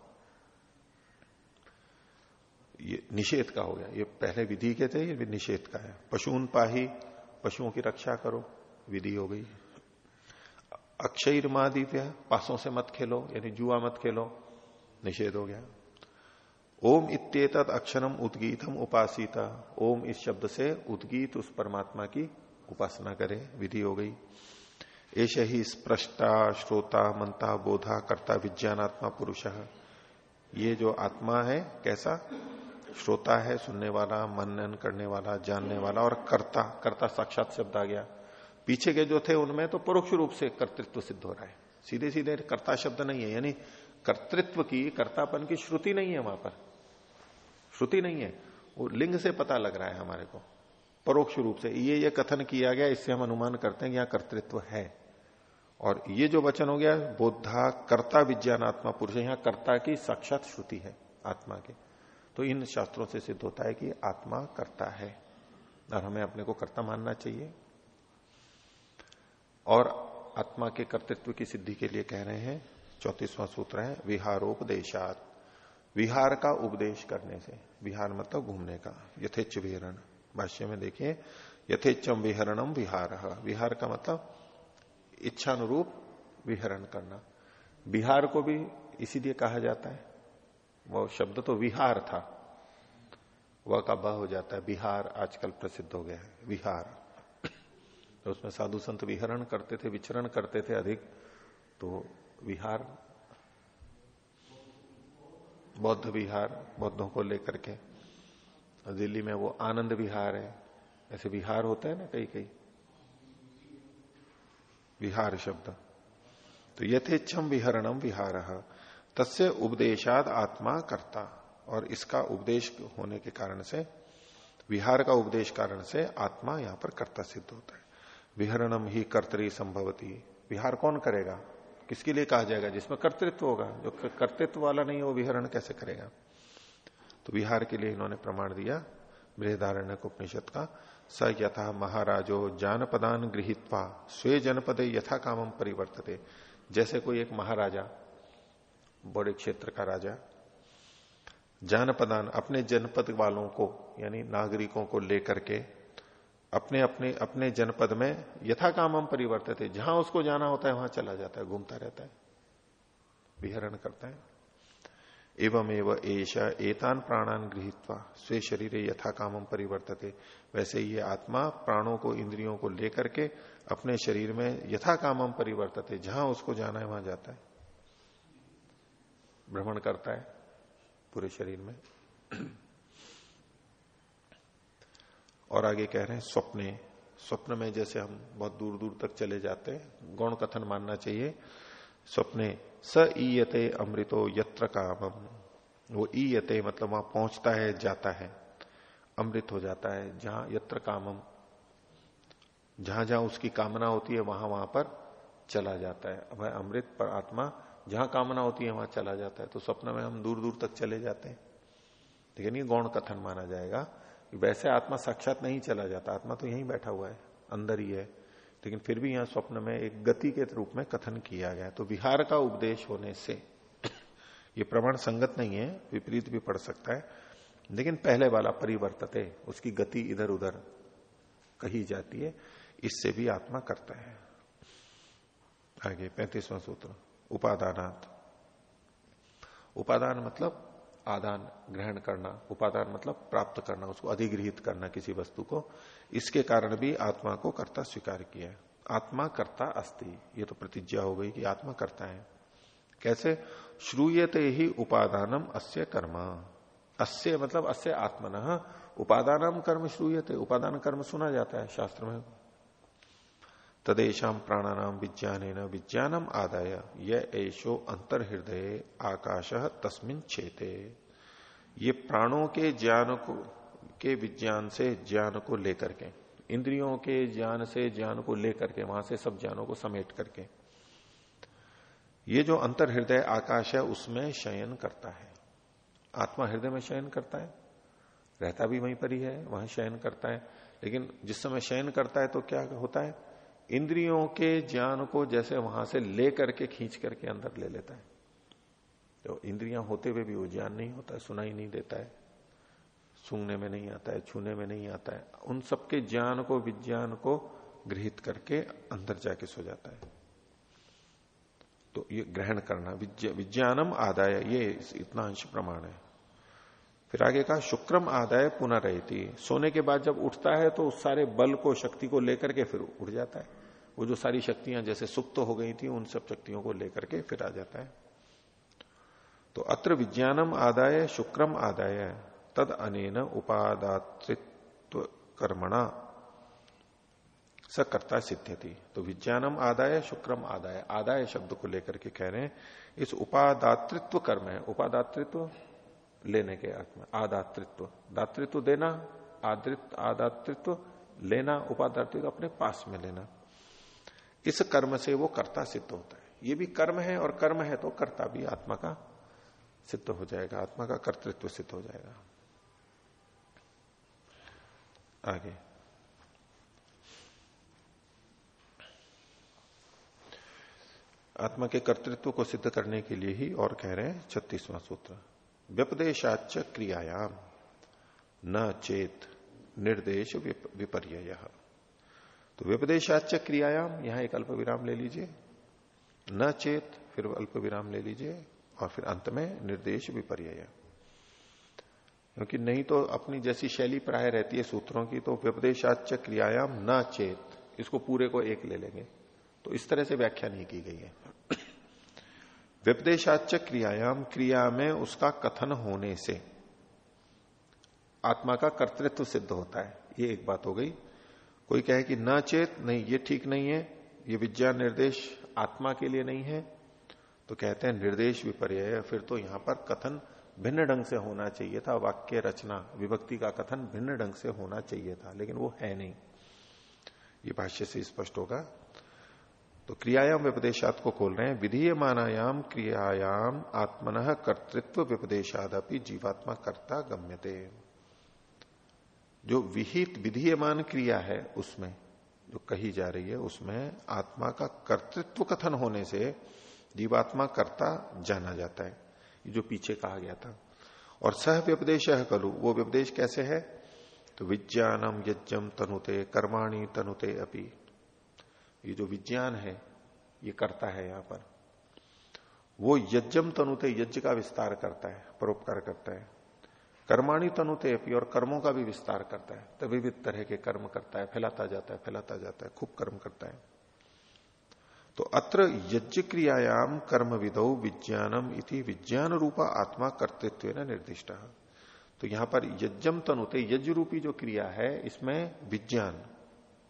ये निषेध का हो गया। ये पहले विधि के थे, ये निषेध का है। पशुन पाही, पशुओं की रक्षा करो। विधि हो गई। अक्षय माँ दिव्य पासों से मत खेलो, यानी जुआ मत खेलो, निषेध हो गया। ओम इत्येत अक्षरम उदगीतम उपासिता। ओम इस शब्द से उदगीत उस परमात्मा की उपासना करे, विधि हो गई। ऐसे ही स्प्रष्टा श्रोता, मंता, बोधा, कर्ता, विज्ञानात्मा, पुरुष। ये जो आत्मा है, कैसा? श्रोता है, सुनने वाला, मनन करने वाला, जानने वाला, और कर्ता। कर्ता साक्षात शब्द आ गया। पीछे के जो थे उनमें तो परोक्ष रूप से कर्तृत्व सिद्ध हो रहा है। सीधे सीधे कर्ता शब्द नहीं है, यानी कर्तृत्व की, कर्तापन की श्रुति नहीं है वहाँ पर। श्रुति नहीं है। वो लिंग से पता लग रहा है हमारे को। परोक्ष रूप से ये ये कथन किया गया, इससे हम अनुमान करते हैं कि यहाँ कर्तृत्व है। और ये जो वचन हो गया बोधा कर्ता विज्ञानात्मा पुरुष, यहाँ कर्ता की साक्षात श्रुति है, आत्मा के। तो इन शास्त्रों से सिद्ध होता है कि आत्मा करता है। और हमें अपने को कर्ता मानना चाहिए। और आत्मा के कर्तृत्व की सिद्धि के लिए कह रहे हैं, चौतीसवां सूत्र है, विहारोपदेशात। विहार का उपदेश करने से, विहार मतलब घूमने का यथेच विहरण। भाष्य में देखिए यथेचम विहरणम विहार। विहार का मतलब इच्छानुरूप विहरण करना। बिहार को भी इसीलिए कहा जाता है। वो शब्द तो विहार था। वह का ब हो जाता है? बिहार आजकल प्रसिद्ध हो गया है। विहार। तो उसमें साधु संत विहरण करते थे, विचरण करते थे अधिक तो विहार, बौद्ध विहार, बौद्धों को लेकर के दिल्ली में वो आनंद विहार है। ऐसे विहार होता है ना कई कई। विहार शब्द। तो यथेच्छम विहरणम विहार, तस्य उपदेशाद आत्मा करता। और इसका उपदेश होने के कारण से, विहार का उपदेश कारण से आत्मा यहाँ पर कर्ता सिद्ध होता है। विहरणम ही कर्तरी संभवती। विहार कौन करेगा? किसके लिए कहा जाएगा? जिसमें कर्तृत्व होगा। जो कर्तृत्व वाला नहीं हो विहरण कैसे करेगा? तो विहार के लिए इन्होंने प्रमाण दिया, बृहदारण्य उपनिषद का। स यथा महाराजो जानपदान गृहित्वा, स्वे जनपदे यथा कामम परिवर्तते। जैसे कोई एक महाराजा, बड़े क्षेत्र का राजा, जानपदान, अपने जनपद वालों को, यानी नागरिकों को लेकर के अपने अपने अपने जनपद में यथा काम हम परिवर्तित। है जहाँ उसको जाना होता है, वहाँ चला जाता है, घूमता रहता है। विहरण करता है। एवं एवं ऐसा एतान प्राणान गृहित्वा, स्वे शरीर यथा कामम परिवर्तित। वैसे ये आत्मा प्राणों को, इंद्रियों को लेकर के अपने शरीर में यथा कामम परिवर्तित। जहाँ उसको जाना है, वहाँ जाता है। भ्रमण करता है पूरे शरीर में। और आगे कह रहे हैं, स्वप्ने स्वप्न में जैसे हम बहुत दूर दूर तक चले जाते हैं, गौण कथन मानना चाहिए, स्वप्ने, स ईयते अमृतो यत्र कामम। वो ईयते मतलब वहाँ पहुँचता है, जाता है, अमृत हो जाता है, जहाँ यत्र कामम, जहाँ जहाँ उसकी कामना होती है, वहाँ वहाँ पर चला जाता है। वह अमृत पर आत्मा, जहाँ कामना होती है, वहाँ चला जाता है। तो स्वप्न में हम दूर दूर तक चले जाते हैं। लेकिन ये गौण कथन माना जाएगा वैसे आत्मा साक्षात नहीं चला जाता, आत्मा तो यहीं बैठा हुआ है, अंदर ही है। लेकिन फिर भी यहाँ स्वप्न में एक गति के रूप में कथन किया गया तो विहार का उपदेश होने से ये प्रमाण संगत नहीं है, विपरीत भी पड़ सकता है। लेकिन पहले वाला परिवर्तते, उसकी गति इधर उधर कही जाती है, इससे भी आत्मा करता है। आगे, पैंतीसवां सूत्र, उपादानात। उपादान मतलब आदान ग्रहण करना, उपादान मतलब प्राप्त करना, उसको अधिग्रहित करना किसी वस्तु को, इसके कारण भी आत्मा को कर्ता स्वीकार किया है। आत्मा कर्ता अस्ति। ये तो प्रतिज्ञा हो गई कि आत्मा करता है। कैसे? श्रूयते ही उपादानम अस्य कर्म। अस्य मतलब अस्य आत्मन। उपादानम कर्म श्रूयते। उपादान कर्म सुना जाता है शास्त्र में। तदेशम प्राणानाम विज्ञान विज्ञानम आदाय। यह ऐशो अंतर हृदय आकाश तस्मिन छेते। ये प्राणों के ज्ञान को के विज्ञान से ज्ञान को लेकर के, इंद्रियों के ज्ञान से ज्ञान को लेकर के, वहाँ से सब ज्ञानों को समेट करके, ये जो अंतर हृदय आकाश है, उसमें शयन करता है। आत्मा हृदय में शयन करता है, रहता भी वहीं पर ही है, वहाँ शयन करता है। लेकिन जिस समय शयन करता है तो क्या होता है? इंद्रियों के ज्ञान को जैसे वहाँ से ले करके खींच करके अंदर ले लेता है। तो इंद्रियाँ होते हुए भी वो ज्ञान नहीं होता है, सुनाई नहीं देता है। सूंघने में नहीं आता है, छूने में नहीं आता है। उन सबके ज्ञान को, विज्ञान को गृहित करके अंदर जाके सो जाता है। तो ये ग्रहण करना विज्ञानम आदाय, ये इतना अंश प्रमाण है। फिर आगे कहा, शुक्रम आदाय पुनः रहती सोने के बाद जब उठता है तो उस सारे बल को, शक्ति को लेकर के फिर उठ जाता है। वो जो सारी शक्तियाँ जैसे सुप्त हो गई थी, उन सब शक्तियों को लेकर के फिर आ जाता है। तो अत्र विज्ञानम आदाय, शुक्रम आदाय, तद अनेन उपादातृत्व कर्मणा। सकर्ता सिद्ध थी तो विज्ञानम आदाय, शुक्रम आदाय। आदाय शब्द को लेकर के कह रहे हैं, इस उपादातृत्व कर्म है। उपादातृत्व लेने के अर्थ में आदातृत्व। दातृत्व देना, आदृत, आदातृत्व लेना, उपादातृत्व अपने पास में लेना। इस कर्म से वो कर्ता सिद्ध होता है। ये भी कर्म है और कर्म है तो कर्ता भी आत्मा का सिद्ध हो जाएगा, आत्मा का कर्तृत्व सिद्ध हो जाएगा। आगे। आत्मा के कर्तृत्व को सिद्ध करने के लिए ही और कह रहे हैं छत्तीसवां सूत्र। व्यपदेशाच क्रियायाम। न चेत निर्देश विपर्य तो व्यपदेशाच क्रियायाम, यहाँ एक अल्प विराम ले लीजिए। न चेत, फिर अल्प विराम ले लीजिए, और फिर अंत में निर्देश विपर्य क्योंकि नहीं तो अपनी जैसी शैली प्राय रहती है सूत्रों की तो व्यपदेशाच क्रियायाम, न चेत, इसको पूरे को एक ले लेंगे। तो इस तरह से व्याख्या नहीं की गई है। व्यपदेशाच क्रियायाम क्रिया में उसका कथन होने से। आत्मा का कर्तृत्व सिद्ध होता है। ये एक बात हो गई। कोई कहे कि न चेत, नहीं, ये ठीक नहीं है। ये विज्ञान निर्देश आत्मा के लिए नहीं है। तो कहते हैं निर्देश विपर्य फिर तो यहाँ पर कथन भिन्न ढंग से होना चाहिए था। वाक्य रचना, विभक्ति का कथन भिन्न ढंग से होना चाहिए था, लेकिन वो है नहीं। ये भाष्य से स्पष्ट होगा। तो क्रियायाम व्यपदेशात को खोल रहे हैं। विधीय मानायाम क्रियायाम आत्मन कर्तृत्व व्यपदेशादपि जीवात्मा कर्ता गम्यते। जो विहित विधीयमान क्रिया है उसमें, जो कही जा रही है उसमें आत्मा का कर्तृत्व कथन होने से जीवात्मा कर्ता जाना जाता है। ये जो पीछे कहा गया था। और सह व्यपदेश कलु वो व्यपदेश कैसे है? तो विज्ञानम यज्ञम तनुते, कर्माणी तनुते अपी। ये जो विज्ञान है, ये करता है यहाँ पर। वो यज्ञम तनुते, यज्ञ का विस्तार करता है, परोपकार करता है। कर्माणी तनुते अपनी और कर्मों का भी विस्तार करता है। तभी भी तरह के कर्म करता है, फैलाता जाता है, फैलाता जाता है, खूब कर्म करता है। तो अत्र यज्ञ क्रियायाम कर्म विधौ विज्ञानम इति विज्ञान रूपा आत्मा कर्तृत्व न निर्दिष्ट। तो यहाँ पर यज्ञम तनुते यज्ञ रूपी जो क्रिया है, इसमें विज्ञान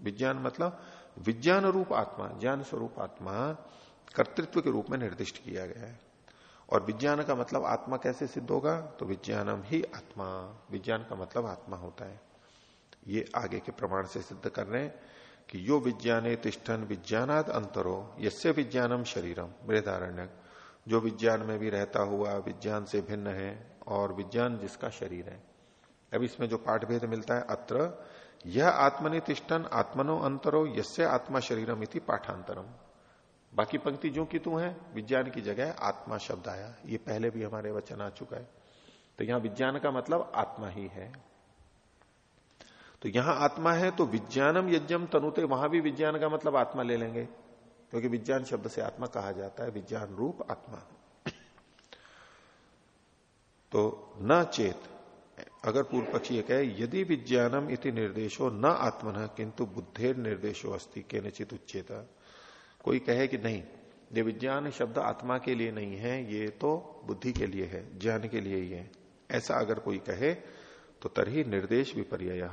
विज्ञान मतलब विज्ञान रूप आत्मा ज्ञान स्वरूप आत्मा कर्तृत्व के रूप में निर्दिष्ट किया गया है। और विज्ञान का मतलब आत्मा कैसे सिद्ध होगा? तो विज्ञानम ही आत्मा। विज्ञान का मतलब आत्मा होता है। ये आगे के प्रमाण से सिद्ध कर रहे हैं कि यो विज्ञाने तिष्ठन विज्ञानाद अंतरो यसे विज्ञानम शरीरम। मृदारण्य जो विज्ञान में भी रहता हुआ विज्ञान से भिन्न है और विज्ञान जिसका शरीर है। अब इसमें जो पाठभेद मिलता है, अत्र यह आत्मनि तिष्ठन आत्मनो अंतरो यसे आत्मा शरीरम इति पाठांतरम। बाकी पंक्ति जो कि तू है, विज्ञान की जगह आत्मा शब्द आया। ये पहले भी हमारे वचन आ चुका है। तो यहाँ विज्ञान का मतलब आत्मा ही है। तो यहाँ आत्मा है तो विज्ञानम यज्ञम तनुते, वहाँ भी विज्ञान का मतलब आत्मा ले लेंगे। क्योंकि विज्ञान शब्द से आत्मा कहा जाता है, विज्ञान रूप आत्मा। तो न चेत अगर पूर्व पक्षी एक है यदि विज्ञानम इति निर्देशो न आत्मन, किंतु बुद्धेर निर्देशो अस्ति के निचित उच्चेता कोई कहे कि नहीं, ये विज्ञान शब्द आत्मा के लिए नहीं है, ये तो बुद्धि के लिए है, ज्ञान के लिए ही है। ऐसा अगर कोई कहे तो तरही निर्देश विपर्य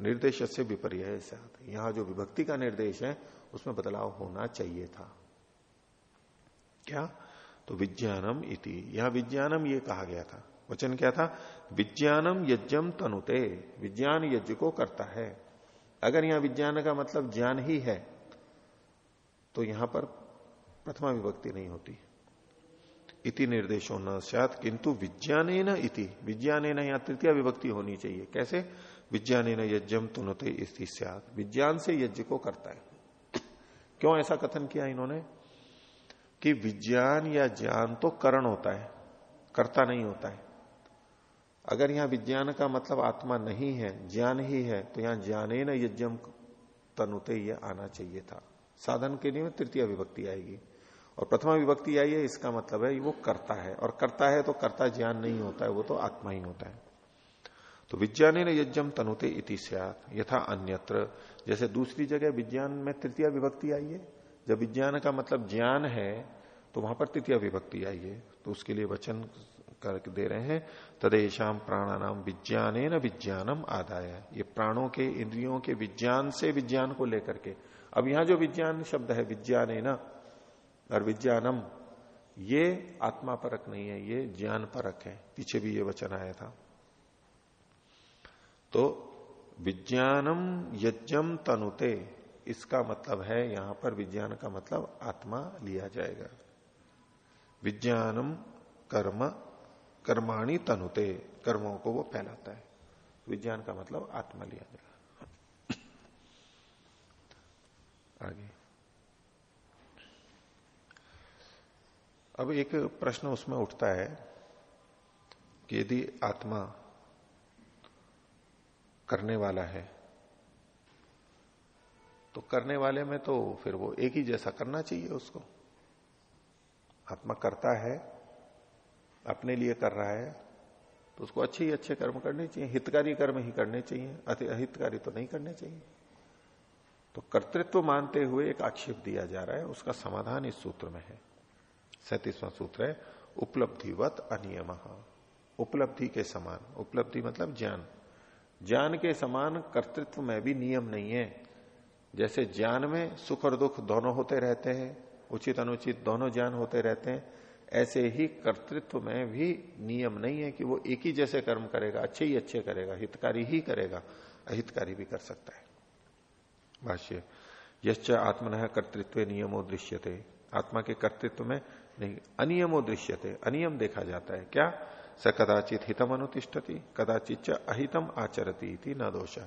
निर्देश से विपर्य यहाँ जो विभक्ति का निर्देश है, उसमें बदलाव होना चाहिए था। क्या? तो विज्ञानम इति। यहाँ विज्ञानम ये कहा गया था। वचन क्या था? विज्ञानम यज्ञम तनुते, विज्ञान यज्ञ को करता है। अगर यहाँ विज्ञान का मतलब ज्ञान ही है तो यहाँ पर प्रथमा विभक्ति नहीं होती। इति निर्देशो न सात किंतु विज्ञान इति विज्ञान यहाँ तृतीय विभक्ति होनी चाहिए। कैसे? विज्ञान यज्ञम तुनते इति विज्ञान से यज्ञ को करता है। क्यों ऐसा कथन किया इन्होंने? कि विज्ञान या ज्ञान तो करण होता है, करता नहीं होता है। अगर यहाँ विज्ञान का मतलब आत्मा नहीं है, ज्ञान ही है तो यहाँ ज्ञाने न यज्ञम तनुते यह आना चाहिए था। साधन के लिए तृतीय विभक्ति आएगी। और प्रथमा विभक्ति आई है, इसका मतलब है वो करता है। और करता है तो करता ज्ञान नहीं होता है, वो तो आत्मा ही होता है। तो विज्ञान यज्ञम तनुते इति यथा अन्यत्र। जैसे दूसरी जगह विज्ञान में तृतीय विभक्ति आई है, जब विज्ञान का मतलब ज्ञान है तो वहाँ पर तृतीय विभक्ति आई है। तो उसके लिए वचन कर दे रहे हैं तदेशम प्राणानाम विज्ञान न विज्ञानम आदाय। ये प्राणों के, इंद्रियों के विज्ञान से विज्ञान को लेकर के। अब यहाँ जो विज्ञान शब्द है विज्ञान न और विज्ञानम, ये आत्मा परक नहीं है, ये ज्ञान परक है। पीछे भी ये वचन आया था। तो विज्ञानम यज्ञम तनुते, इसका मतलब है, यहाँ पर विज्ञान का मतलब आत्मा लिया जाएगा। विज्ञानम कर्म कर्माणी तनुते, कर्मों को वो फैलाता है। विज्ञान का मतलब आत्मा लिया जाएगा आगे। अब एक प्रश्न उसमें उठता है कि यदि आत्मा करने वाला है तो करने वाले में तो फिर वो एक ही जैसा करना चाहिए उसको। आत्मा करता है अपने लिए कर रहा है तो उसको अच्छे ही अच्छे कर्म करने चाहिए, हितकारी कर्म ही करने चाहिए, अति अहितकारी तो नहीं करने चाहिए। तो कर्तृत्व मानते हुए एक आक्षेप दिया जा रहा है, उसका समाधान इस सूत्र में है। सैतीसवां सूत्र है, उपलब्धिवत अनियम। उपलब्धि के समान, उपलब्धि मतलब ज्ञान। ज्ञान के समान कर्तृत्व में भी नियम नहीं है। जैसे ज्ञान में सुख और दुख दोनों होते रहते हैं उचित अनुचित दोनों ज्ञान होते रहते हैं ऐसे ही कर्तृत्व में भी नियम नहीं है कि वो एक ही जैसे कर्म करेगा, अच्छे ही अच्छे करेगा, हितकारी ही करेगा, अहितकारी भी कर सकता है। भाष्य, यश्च आत्मन कर्तृत्व नियमो दृश्यते। आत्मा के कर्तृत्व में नहीं, अनियमो दृश्यते, अनियम देखा जाता है। क्या? स कदाचित हितम अनुतिष्ठती, कदाचित च अहितम आचरती न दोष।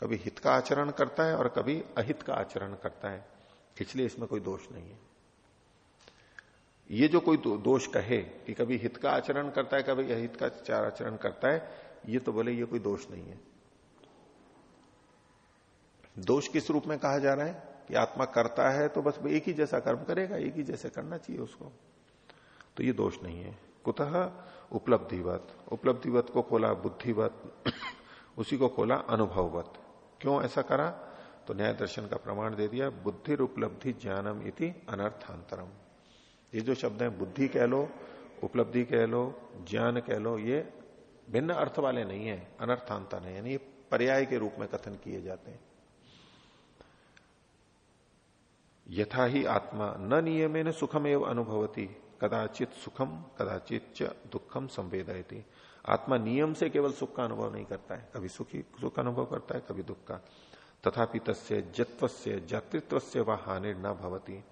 कभी हित का आचरण करता है और कभी अहित का आचरण करता है। इसलिए इसमें कोई दोष नहीं है। ये जो कोई दोष कहे कि कभी हित का आचरण करता है, कभी अहित का चार आचरण करता है, ये तो बोले ये कोई दोष नहीं है। दोष किस रूप में कहा जा रहा है? कि आत्मा करता है तो बस एक ही जैसा कर्म करेगा, एक ही जैसे करना चाहिए उसको। तो ये दोष नहीं है। कुतः उपलब्धिवत। उपलब्धिवत को खोला बुद्धिवत, उसी को खोला अनुभववत। क्यों ऐसा करा? तो न्याय दर्शन का प्रमाण दे दिया बुद्धि उपलब्धि ज्ञानम इति अनर्थांतरम। ये जो शब्द है, बुद्धि कह लो, उपलब्धि कह लो, ज्ञान कह लो, ये भिन्न अर्थ वाले नहीं है अनर्थांतर है, यानी पर्याय के रूप में कथन किए जाते हैं। यथा ही आत्मा न नियमे सुखम एवं अनुभवती, कदाचित सुखम, कदाचित दुखम संवेदयती। आत्मा नियम से केवल सुख का अनुभव नहीं करता है, कभी सुखी, सुख अनुभव करता है, कभी दुख का। तथापि तस्य जत्व से जातृत्व से वह हानि न भवती।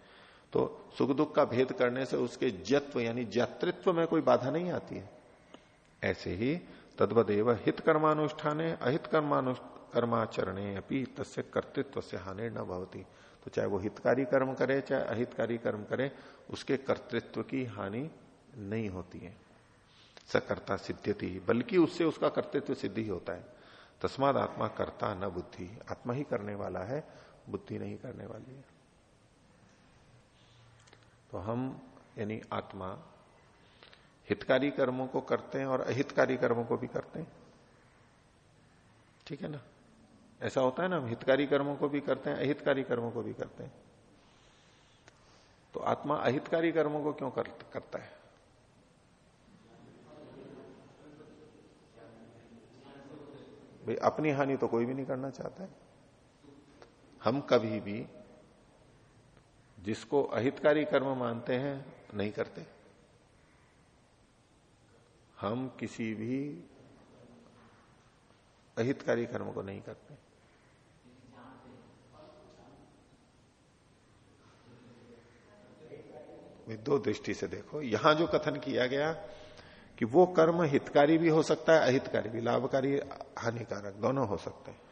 तो सुख दुख का भेद करने से उसके जत्व, यानी जातृत्व में कोई बाधा नहीं आती है। ऐसे ही तद्वदेव हित कर्मानुष्ठान अहित कर्मानु कर्माचरणे अपनी तस्य कर्तृत्व से हानि न भवती। तो चाहे वो हितकारी कर्म करे, चाहे अहितकारी कर्म करे, उसके कर्तृत्व की हानि नहीं होती है। सकर्ता सिद्ध्यति, बल्कि उससे उसका कर्तृत्व सिद्धि होता है। तस्माद आत्मा करता न बुद्धि। आत्मा ही करने वाला है, बुद्धि नहीं करने वाली है। तो हम यानी आत्मा हितकारी कर्मों को करते हैं और अहितकारी कर्मों को भी करते हैं। ठीक है ना? ऐसा होता है ना हम हितकारी कर्मों को भी करते हैं अहितकारी कर्मों को भी करते हैं। तो आत्मा अहितकारी कर्मों को क्यों कर, करता है? भाई अपनी हानि तो कोई भी नहीं करना चाहता है। हम कभी भी जिसको अहितकारी कर्म मानते हैं, नहीं करते। हम किसी भी अहितकारी कर्म को नहीं करते। दो दृष्टि से देखो। यहाँ जो कथन किया गया कि वो कर्म हितकारी भी हो सकता है, अहितकारी भी। लाभकारी, हानिकारक, दोनों हो सकते हैं।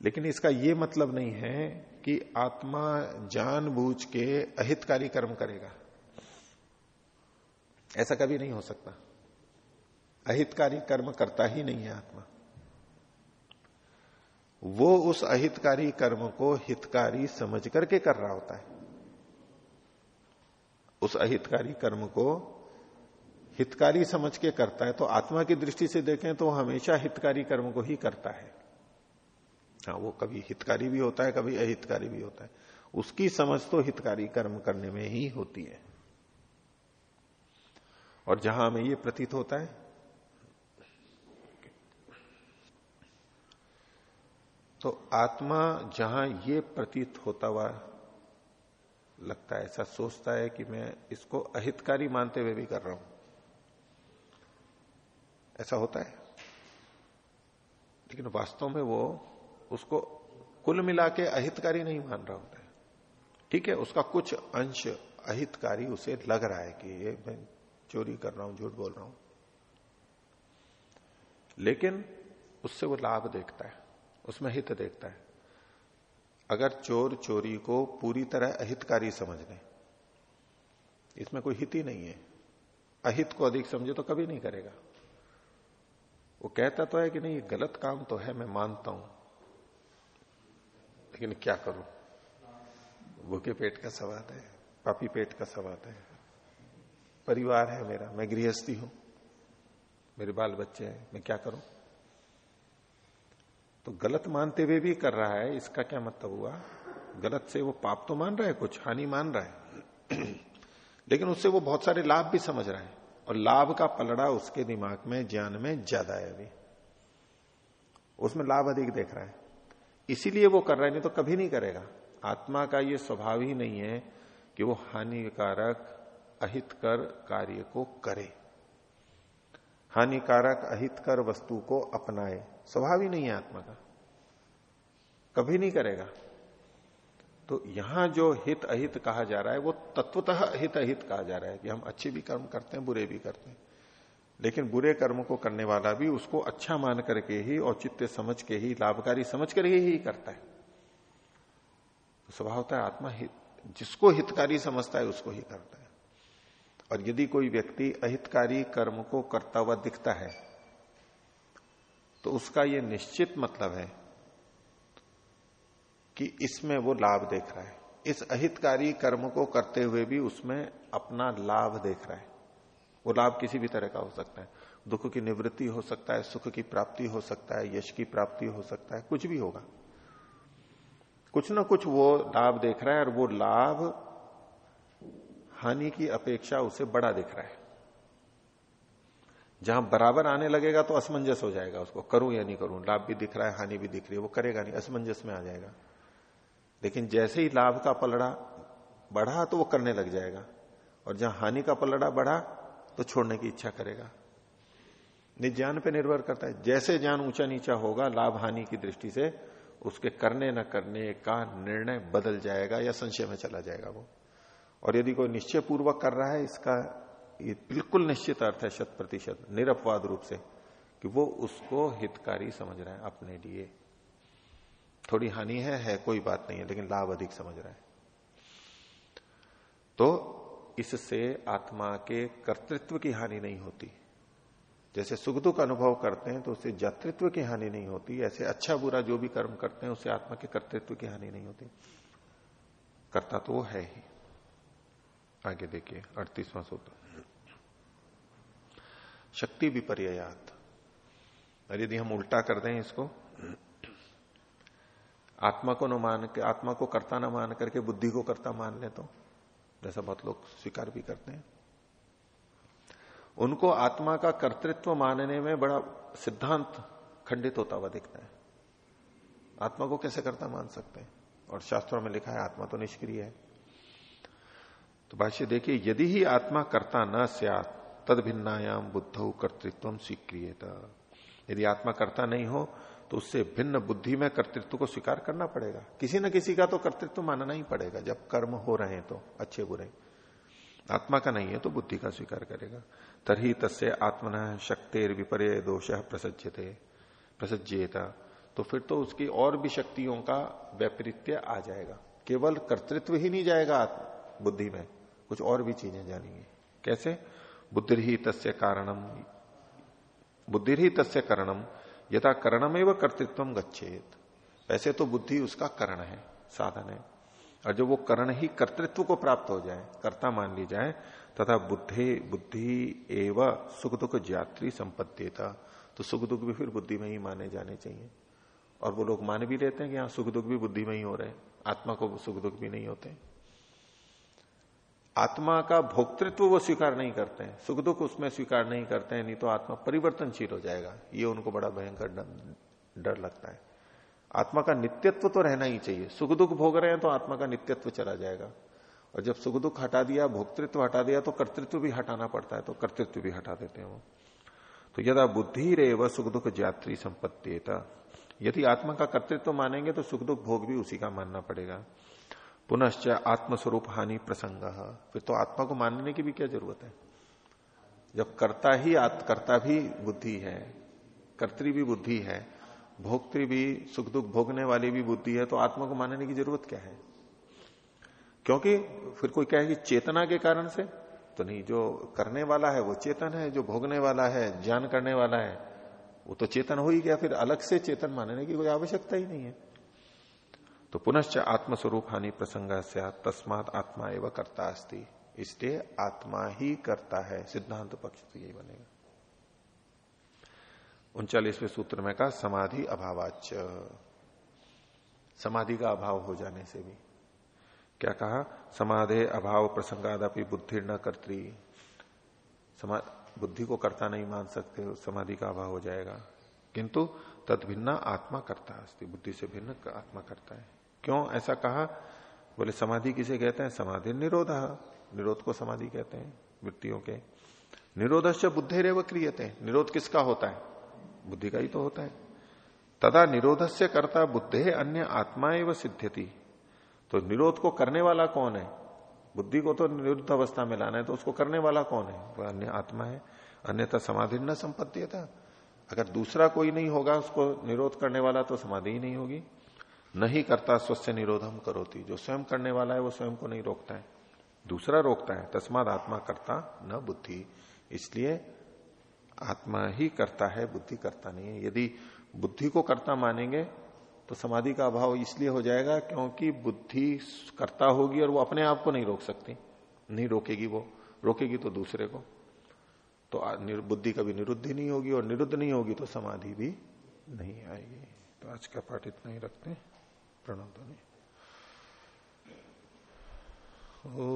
लेकिन इसका यह मतलब नहीं है कि आत्मा जानबूझ के अहितकारी कर्म करेगा। ऐसा कभी नहीं हो सकता। अहितकारी कर्म करता ही नहीं है आत्मा। वो उस अहितकारी कर्म को हितकारी समझ करके कर रहा होता है। उस अहितकारी कर्म को हितकारी समझ के करता है तो आत्मा की दृष्टि से देखें तो हमेशा हितकारी कर्म को ही करता है। हाँ वो कभी हितकारी भी होता है, कभी अहितकारी भी होता है। उसकी समझ तो हितकारी कर्म करने में ही होती है। और जहाँ हमें ये प्रतीत होता है तो आत्मा जहाँ ये प्रतीत होता हुआ लगता है, ऐसा सोचता है कि मैं इसको अहितकारी मानते हुए भी कर रहा हूँ। ऐसा होता है। लेकिन वास्तव में वो उसको कुल मिला के अहितकारी नहीं मान रहा होता है। ठीक है, उसका कुछ अंश अहितकारी उसे लग रहा है कि ये मैं चोरी कर रहा हूँ, झूठ बोल रहा हूँ। लेकिन उससे वो लाभ देखता है, उसमें हित देखता है। अगर चोर चोरी को पूरी तरह अहितकारी समझ ले, इसमें कोई हित ही नहीं है। अहित को अधिक समझे तो कभी नहीं करेगा। वो कहता तो है कि नहीं, गलत काम तो है, मैं मानता हूँ। लेकिन क्या करूँ? भूखे पेट का सवाल है, पापी पेट का सवाल है। परिवार है मेरा, मैं गृहस्थी हूँ। मेरे बाल बच्चे हैं, मैं क्या करूँ? तो गलत मानते हुए भी कर रहा है, इसका क्या मतलब हुआ? गलत से वो पाप तो मान रहा है, कुछ हानि मान रहा है। लेकिन उससे वो बहुत सारे लाभ भी समझ रहा है, और लाभ का पलड़ा उसके दिमाग में, ज्ञान में ज़्यादा है अभी। उसमें लाभ अधिक देख रहा है। इसीलिए वो कर रहा है, नहीं तो कभी नहीं करेगा। आत्मा का ये स्वभाव ही नहीं है कि वो हानिकारक, अहितकर कार्य को करे। हानिकारक, अहितकर वस्तु को अपनाए। स्वभाव ही नहीं है आत्मा का। कभी नहीं करेगा। तो यहाँ जो हित अहित कहा जा रहा है, वो तत्वतः हित अहित कहा जा रहा है कि हम अच्छे भी कर्म करते हैं, बुरे भी करते हैं। लेकिन बुरे कर्म को करने वाला भी उसको अच्छा मान करके ही औचित्य समझ के ही, लाभकारी समझ कर ही करता है। तो स्वभाव होता है, आत्मा हित, जिसको हितकारी समझता है, उसको ही करता है। और यदि कोई व्यक्ति अहितकारी कर्म को करता हुआ दिखता है तो उसका यह निश्चित मतलब है कि इसमें वो लाभ देख रहा है। इस अहितकारी कर्म को करते हुए भी उसमें अपना लाभ देख रहा है। वो लाभ किसी भी तरह का हो सकता है। दुख की निवृत्ति हो सकता है, सुख की प्राप्ति हो सकता है, यश की प्राप्ति हो सकता है, कुछ भी होगा। कुछ ना कुछ वो लाभ देख रहा है और वो लाभ हानि की अपेक्षा उसे बड़ा दिख रहा है। जहाँ बराबर आने लगेगा तो असमंजस हो जाएगा उसको, करूँ या नहीं करूँ, लाभ भी दिख रहा है, हानि भी दिख रही है, वो करेगा नहीं, असमंजस में आ जाएगा। लेकिन जैसे ही लाभ का पलड़ा बढ़ा तो वो करने लग जाएगा। और जहाँ हानि का पलड़ा बढ़ा तो छोड़ने की इच्छा करेगा। निज्ञान पे निर्भर करता है। जैसे ज्ञान ऊँचा नीचा होगा, लाभ हानि की दृष्टि से उसके करने न करने का निर्णय बदल जाएगा या संशय में चला जाएगा वो। और यदि कोई निश्चय पूर्वक कर रहा है, इसका ये बिल्कुल निश्चित अर्थ है शत प्रतिशत, निरपवाद रूप से, कि वो उसको हितकारी समझ रहा है अपने लिए। थोड़ी हानि है है कोई बात नहीं है, लेकिन लाभ अधिक समझ रहा है। तो इससे आत्मा के कर्तृत्व की हानि नहीं होती। जैसे सुख दुख अनुभव करते हैं तो उससे जातृत्व की हानि नहीं होती। ऐसे अच्छा बुरा जो भी कर्म करते हैं उससे आत्मा के कर्तृत्व की हानि नहीं होती। करता तो वो है ही। आगे देखिए, अड़तीसवां सूत्र। शक्ति विपर्यात और यदि हम उल्टा कर दें इसको, आत्मा को न मान के, आत्मा को करता ना मान करके, बुद्धि को करता मान ले तो? जैसा बहुत लोग स्वीकार भी करते हैं। उनको आत्मा का कर्तृत्व मानने में बड़ा सिद्धांत खंडित होता हुआ दिखता है। आत्मा को कैसे करता मान सकते हैं? और शास्त्रों में लिखा है, आत्मा तो निष्क्रिय है। तो भाष्य, देखिए, यदि ही आत्मा करता न सियात तद भिन्नायाम बुद्ध कर्तृत्व स्वीक्रिय यदि आत्मा करता नहीं हो तो उससे भिन्न बुद्धि में कर्तृत्व को स्वीकार करना पड़ेगा। किसी न किसी का तो कर्तृत्व मानना ही पड़ेगा, जब कर्म हो रहे हैं तो अच्छे बुरे। आत्मा का नहीं है तो बुद्धि का स्वीकार करेगा। तरही तस्य आत्मन शक्तिर विपर्य दोष प्रसज्जते प्रसज्जेता तो फिर तो उसकी और भी शक्तियों का वैपरीत्य आ जाएगा। केवल कर्तृत्व ही नहीं जाएगा बुद्धि में। कुछ और भी चीज़ें जानेंगे। कैसे? बुद्धि ही तस्य कारणम बुद्धि ही तस्य करणम यथा करणम एवं कर्तृत्व गच्छेत। वैसे तो बुद्धि उसका करण है, साधन है। और जब वो करण ही कर्तृत्व को प्राप्त हो जाए, कर्ता मान ली जाए, तथा बुद्धि बुद्धि एवं सुख दुख जात्री संपत्तिता तो सुख दुख भी फिर बुद्धि में ही माने जाने चाहिए। और वो लोग मान भी लेते हैं कि हाँ सुख दुख भी बुद्धि में ही हो रहे हैं, आत्मा को सुख दुख भी नहीं होते। आत्मा का भोक्तृत्व वो स्वीकार नहीं करते हैं। सुख दुख उसमें स्वीकार नहीं करते हैं, नहीं तो आत्मा परिवर्तनशील हो जाएगा। ये उनको बड़ा भयंकर डर लगता है। आत्मा का नित्यत्व तो रहना ही चाहिए। सुख दुख भोग रहे हैं तो आत्मा का नित्यत्व चला जाएगा। और जब सुख दुख हटा दिया, भोक्तृत्व हटा दिया तो कर्तृत्व भी हटाना पड़ता है तो कर्तृत्व भी हटा देते हैं वो। तो यदा बुद्धि रे व सुख दुख जात्री संपत्ति यदि आत्मा का कर्तृत्व मानेंगे तो सुख दुख भोग भी उसी का मानना पड़ेगा। पुनश्च आत्मस्वरूप हानि प्रसंग। फिर तो आत्मा को मानने की भी क्या ज़रूरत है? जब कर्ता ही कर्ता भी बुद्धि है, कर्तरी भी बुद्धि है भोक्तृ भी सुख दुख भोगने वाली भी बुद्धि है तो आत्मा को मानने की ज़रूरत क्या है? क्योंकि फिर कोई कहे कि चेतना के कारण से? तो नहीं, जो करने वाला है, वो चेतन है, जो भोगने वाला है, ज्ञान करने वाला है, वो तो चेतन हो ही गया, फिर अलग से चेतन मानने की कोई आवश्यकता ही नहीं है। तो पुनश्च आत्मस्वरूप हानि प्रसंग तस्मात आत्मा एवं करता अस्ति। इसलिए आत्मा ही करता है, सिद्धांत पक्ष तो यही बनेगा। उनचालीसवें सूत्र में कहा, समाधि अभावाच समाधि का अभाव हो जाने से भी। क्या कहा? समाधे अभाव प्रसंगादपि बुद्धि न करती बुद्धि को करता नहीं मान सकते, समाधि का अभाव हो जाएगा। किंतु तद भिन्ना आत्मा करता है बुद्धि से भिन्न आत्मा करता है। क्यों ऐसा कहा? बोले, समाधि किसे कहते हैं? समाधि निरोध। निरोध को समाधि कहते हैं, वृत्तियों के। निरोध से बुद्धि रेव क्रियते। निरोध किसका होता है? बुद्धि का ही तो होता है। तदा निरोध से करता बुद्धे अन्य आत्मा एवं सिद्ध्यति। तो निरोध को करने वाला कौन है? बुद्धि को तो निरुद्ध अवस्था में लाना है तो उसको करने वाला कौन है? वह अन्य आत्मा है। अन्यथा समाधि न संपत्ति था अगर दूसरा कोई नहीं होगा, उसको निरोध करने वाला तो समाधि ही नहीं होगी। नहीं करता स्वस्थ निरोधम करोती। जो स्वयं करने वाला है, वो स्वयं को नहीं रोकता है। दूसरा रोकता है, तस्माद आत्मा करता न बुद्धि। इसलिए आत्मा ही करता है, बुद्धि करता नहीं है। यदि बुद्धि को करता मानेंगे तो समाधि का अभाव इसलिए हो जाएगा क्योंकि बुद्धि करता होगी और वो अपने आप को नहीं रोक सकती। नहीं रोकेगी वो, रोकेगी तो दूसरे को। तो बुद्धि कभी निरुद्ध नहीं होगी और निरुद्ध नहीं होगी तो समाधि भी नहीं आएगी। तो आज का पाठ इतना ही रखते हैं। प्रणव ओ,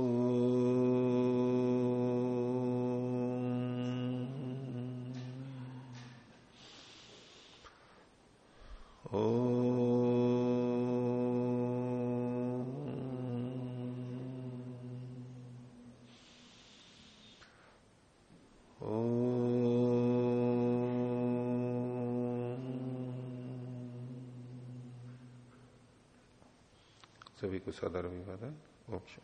सभी को सदर विवाद है? मोक्ष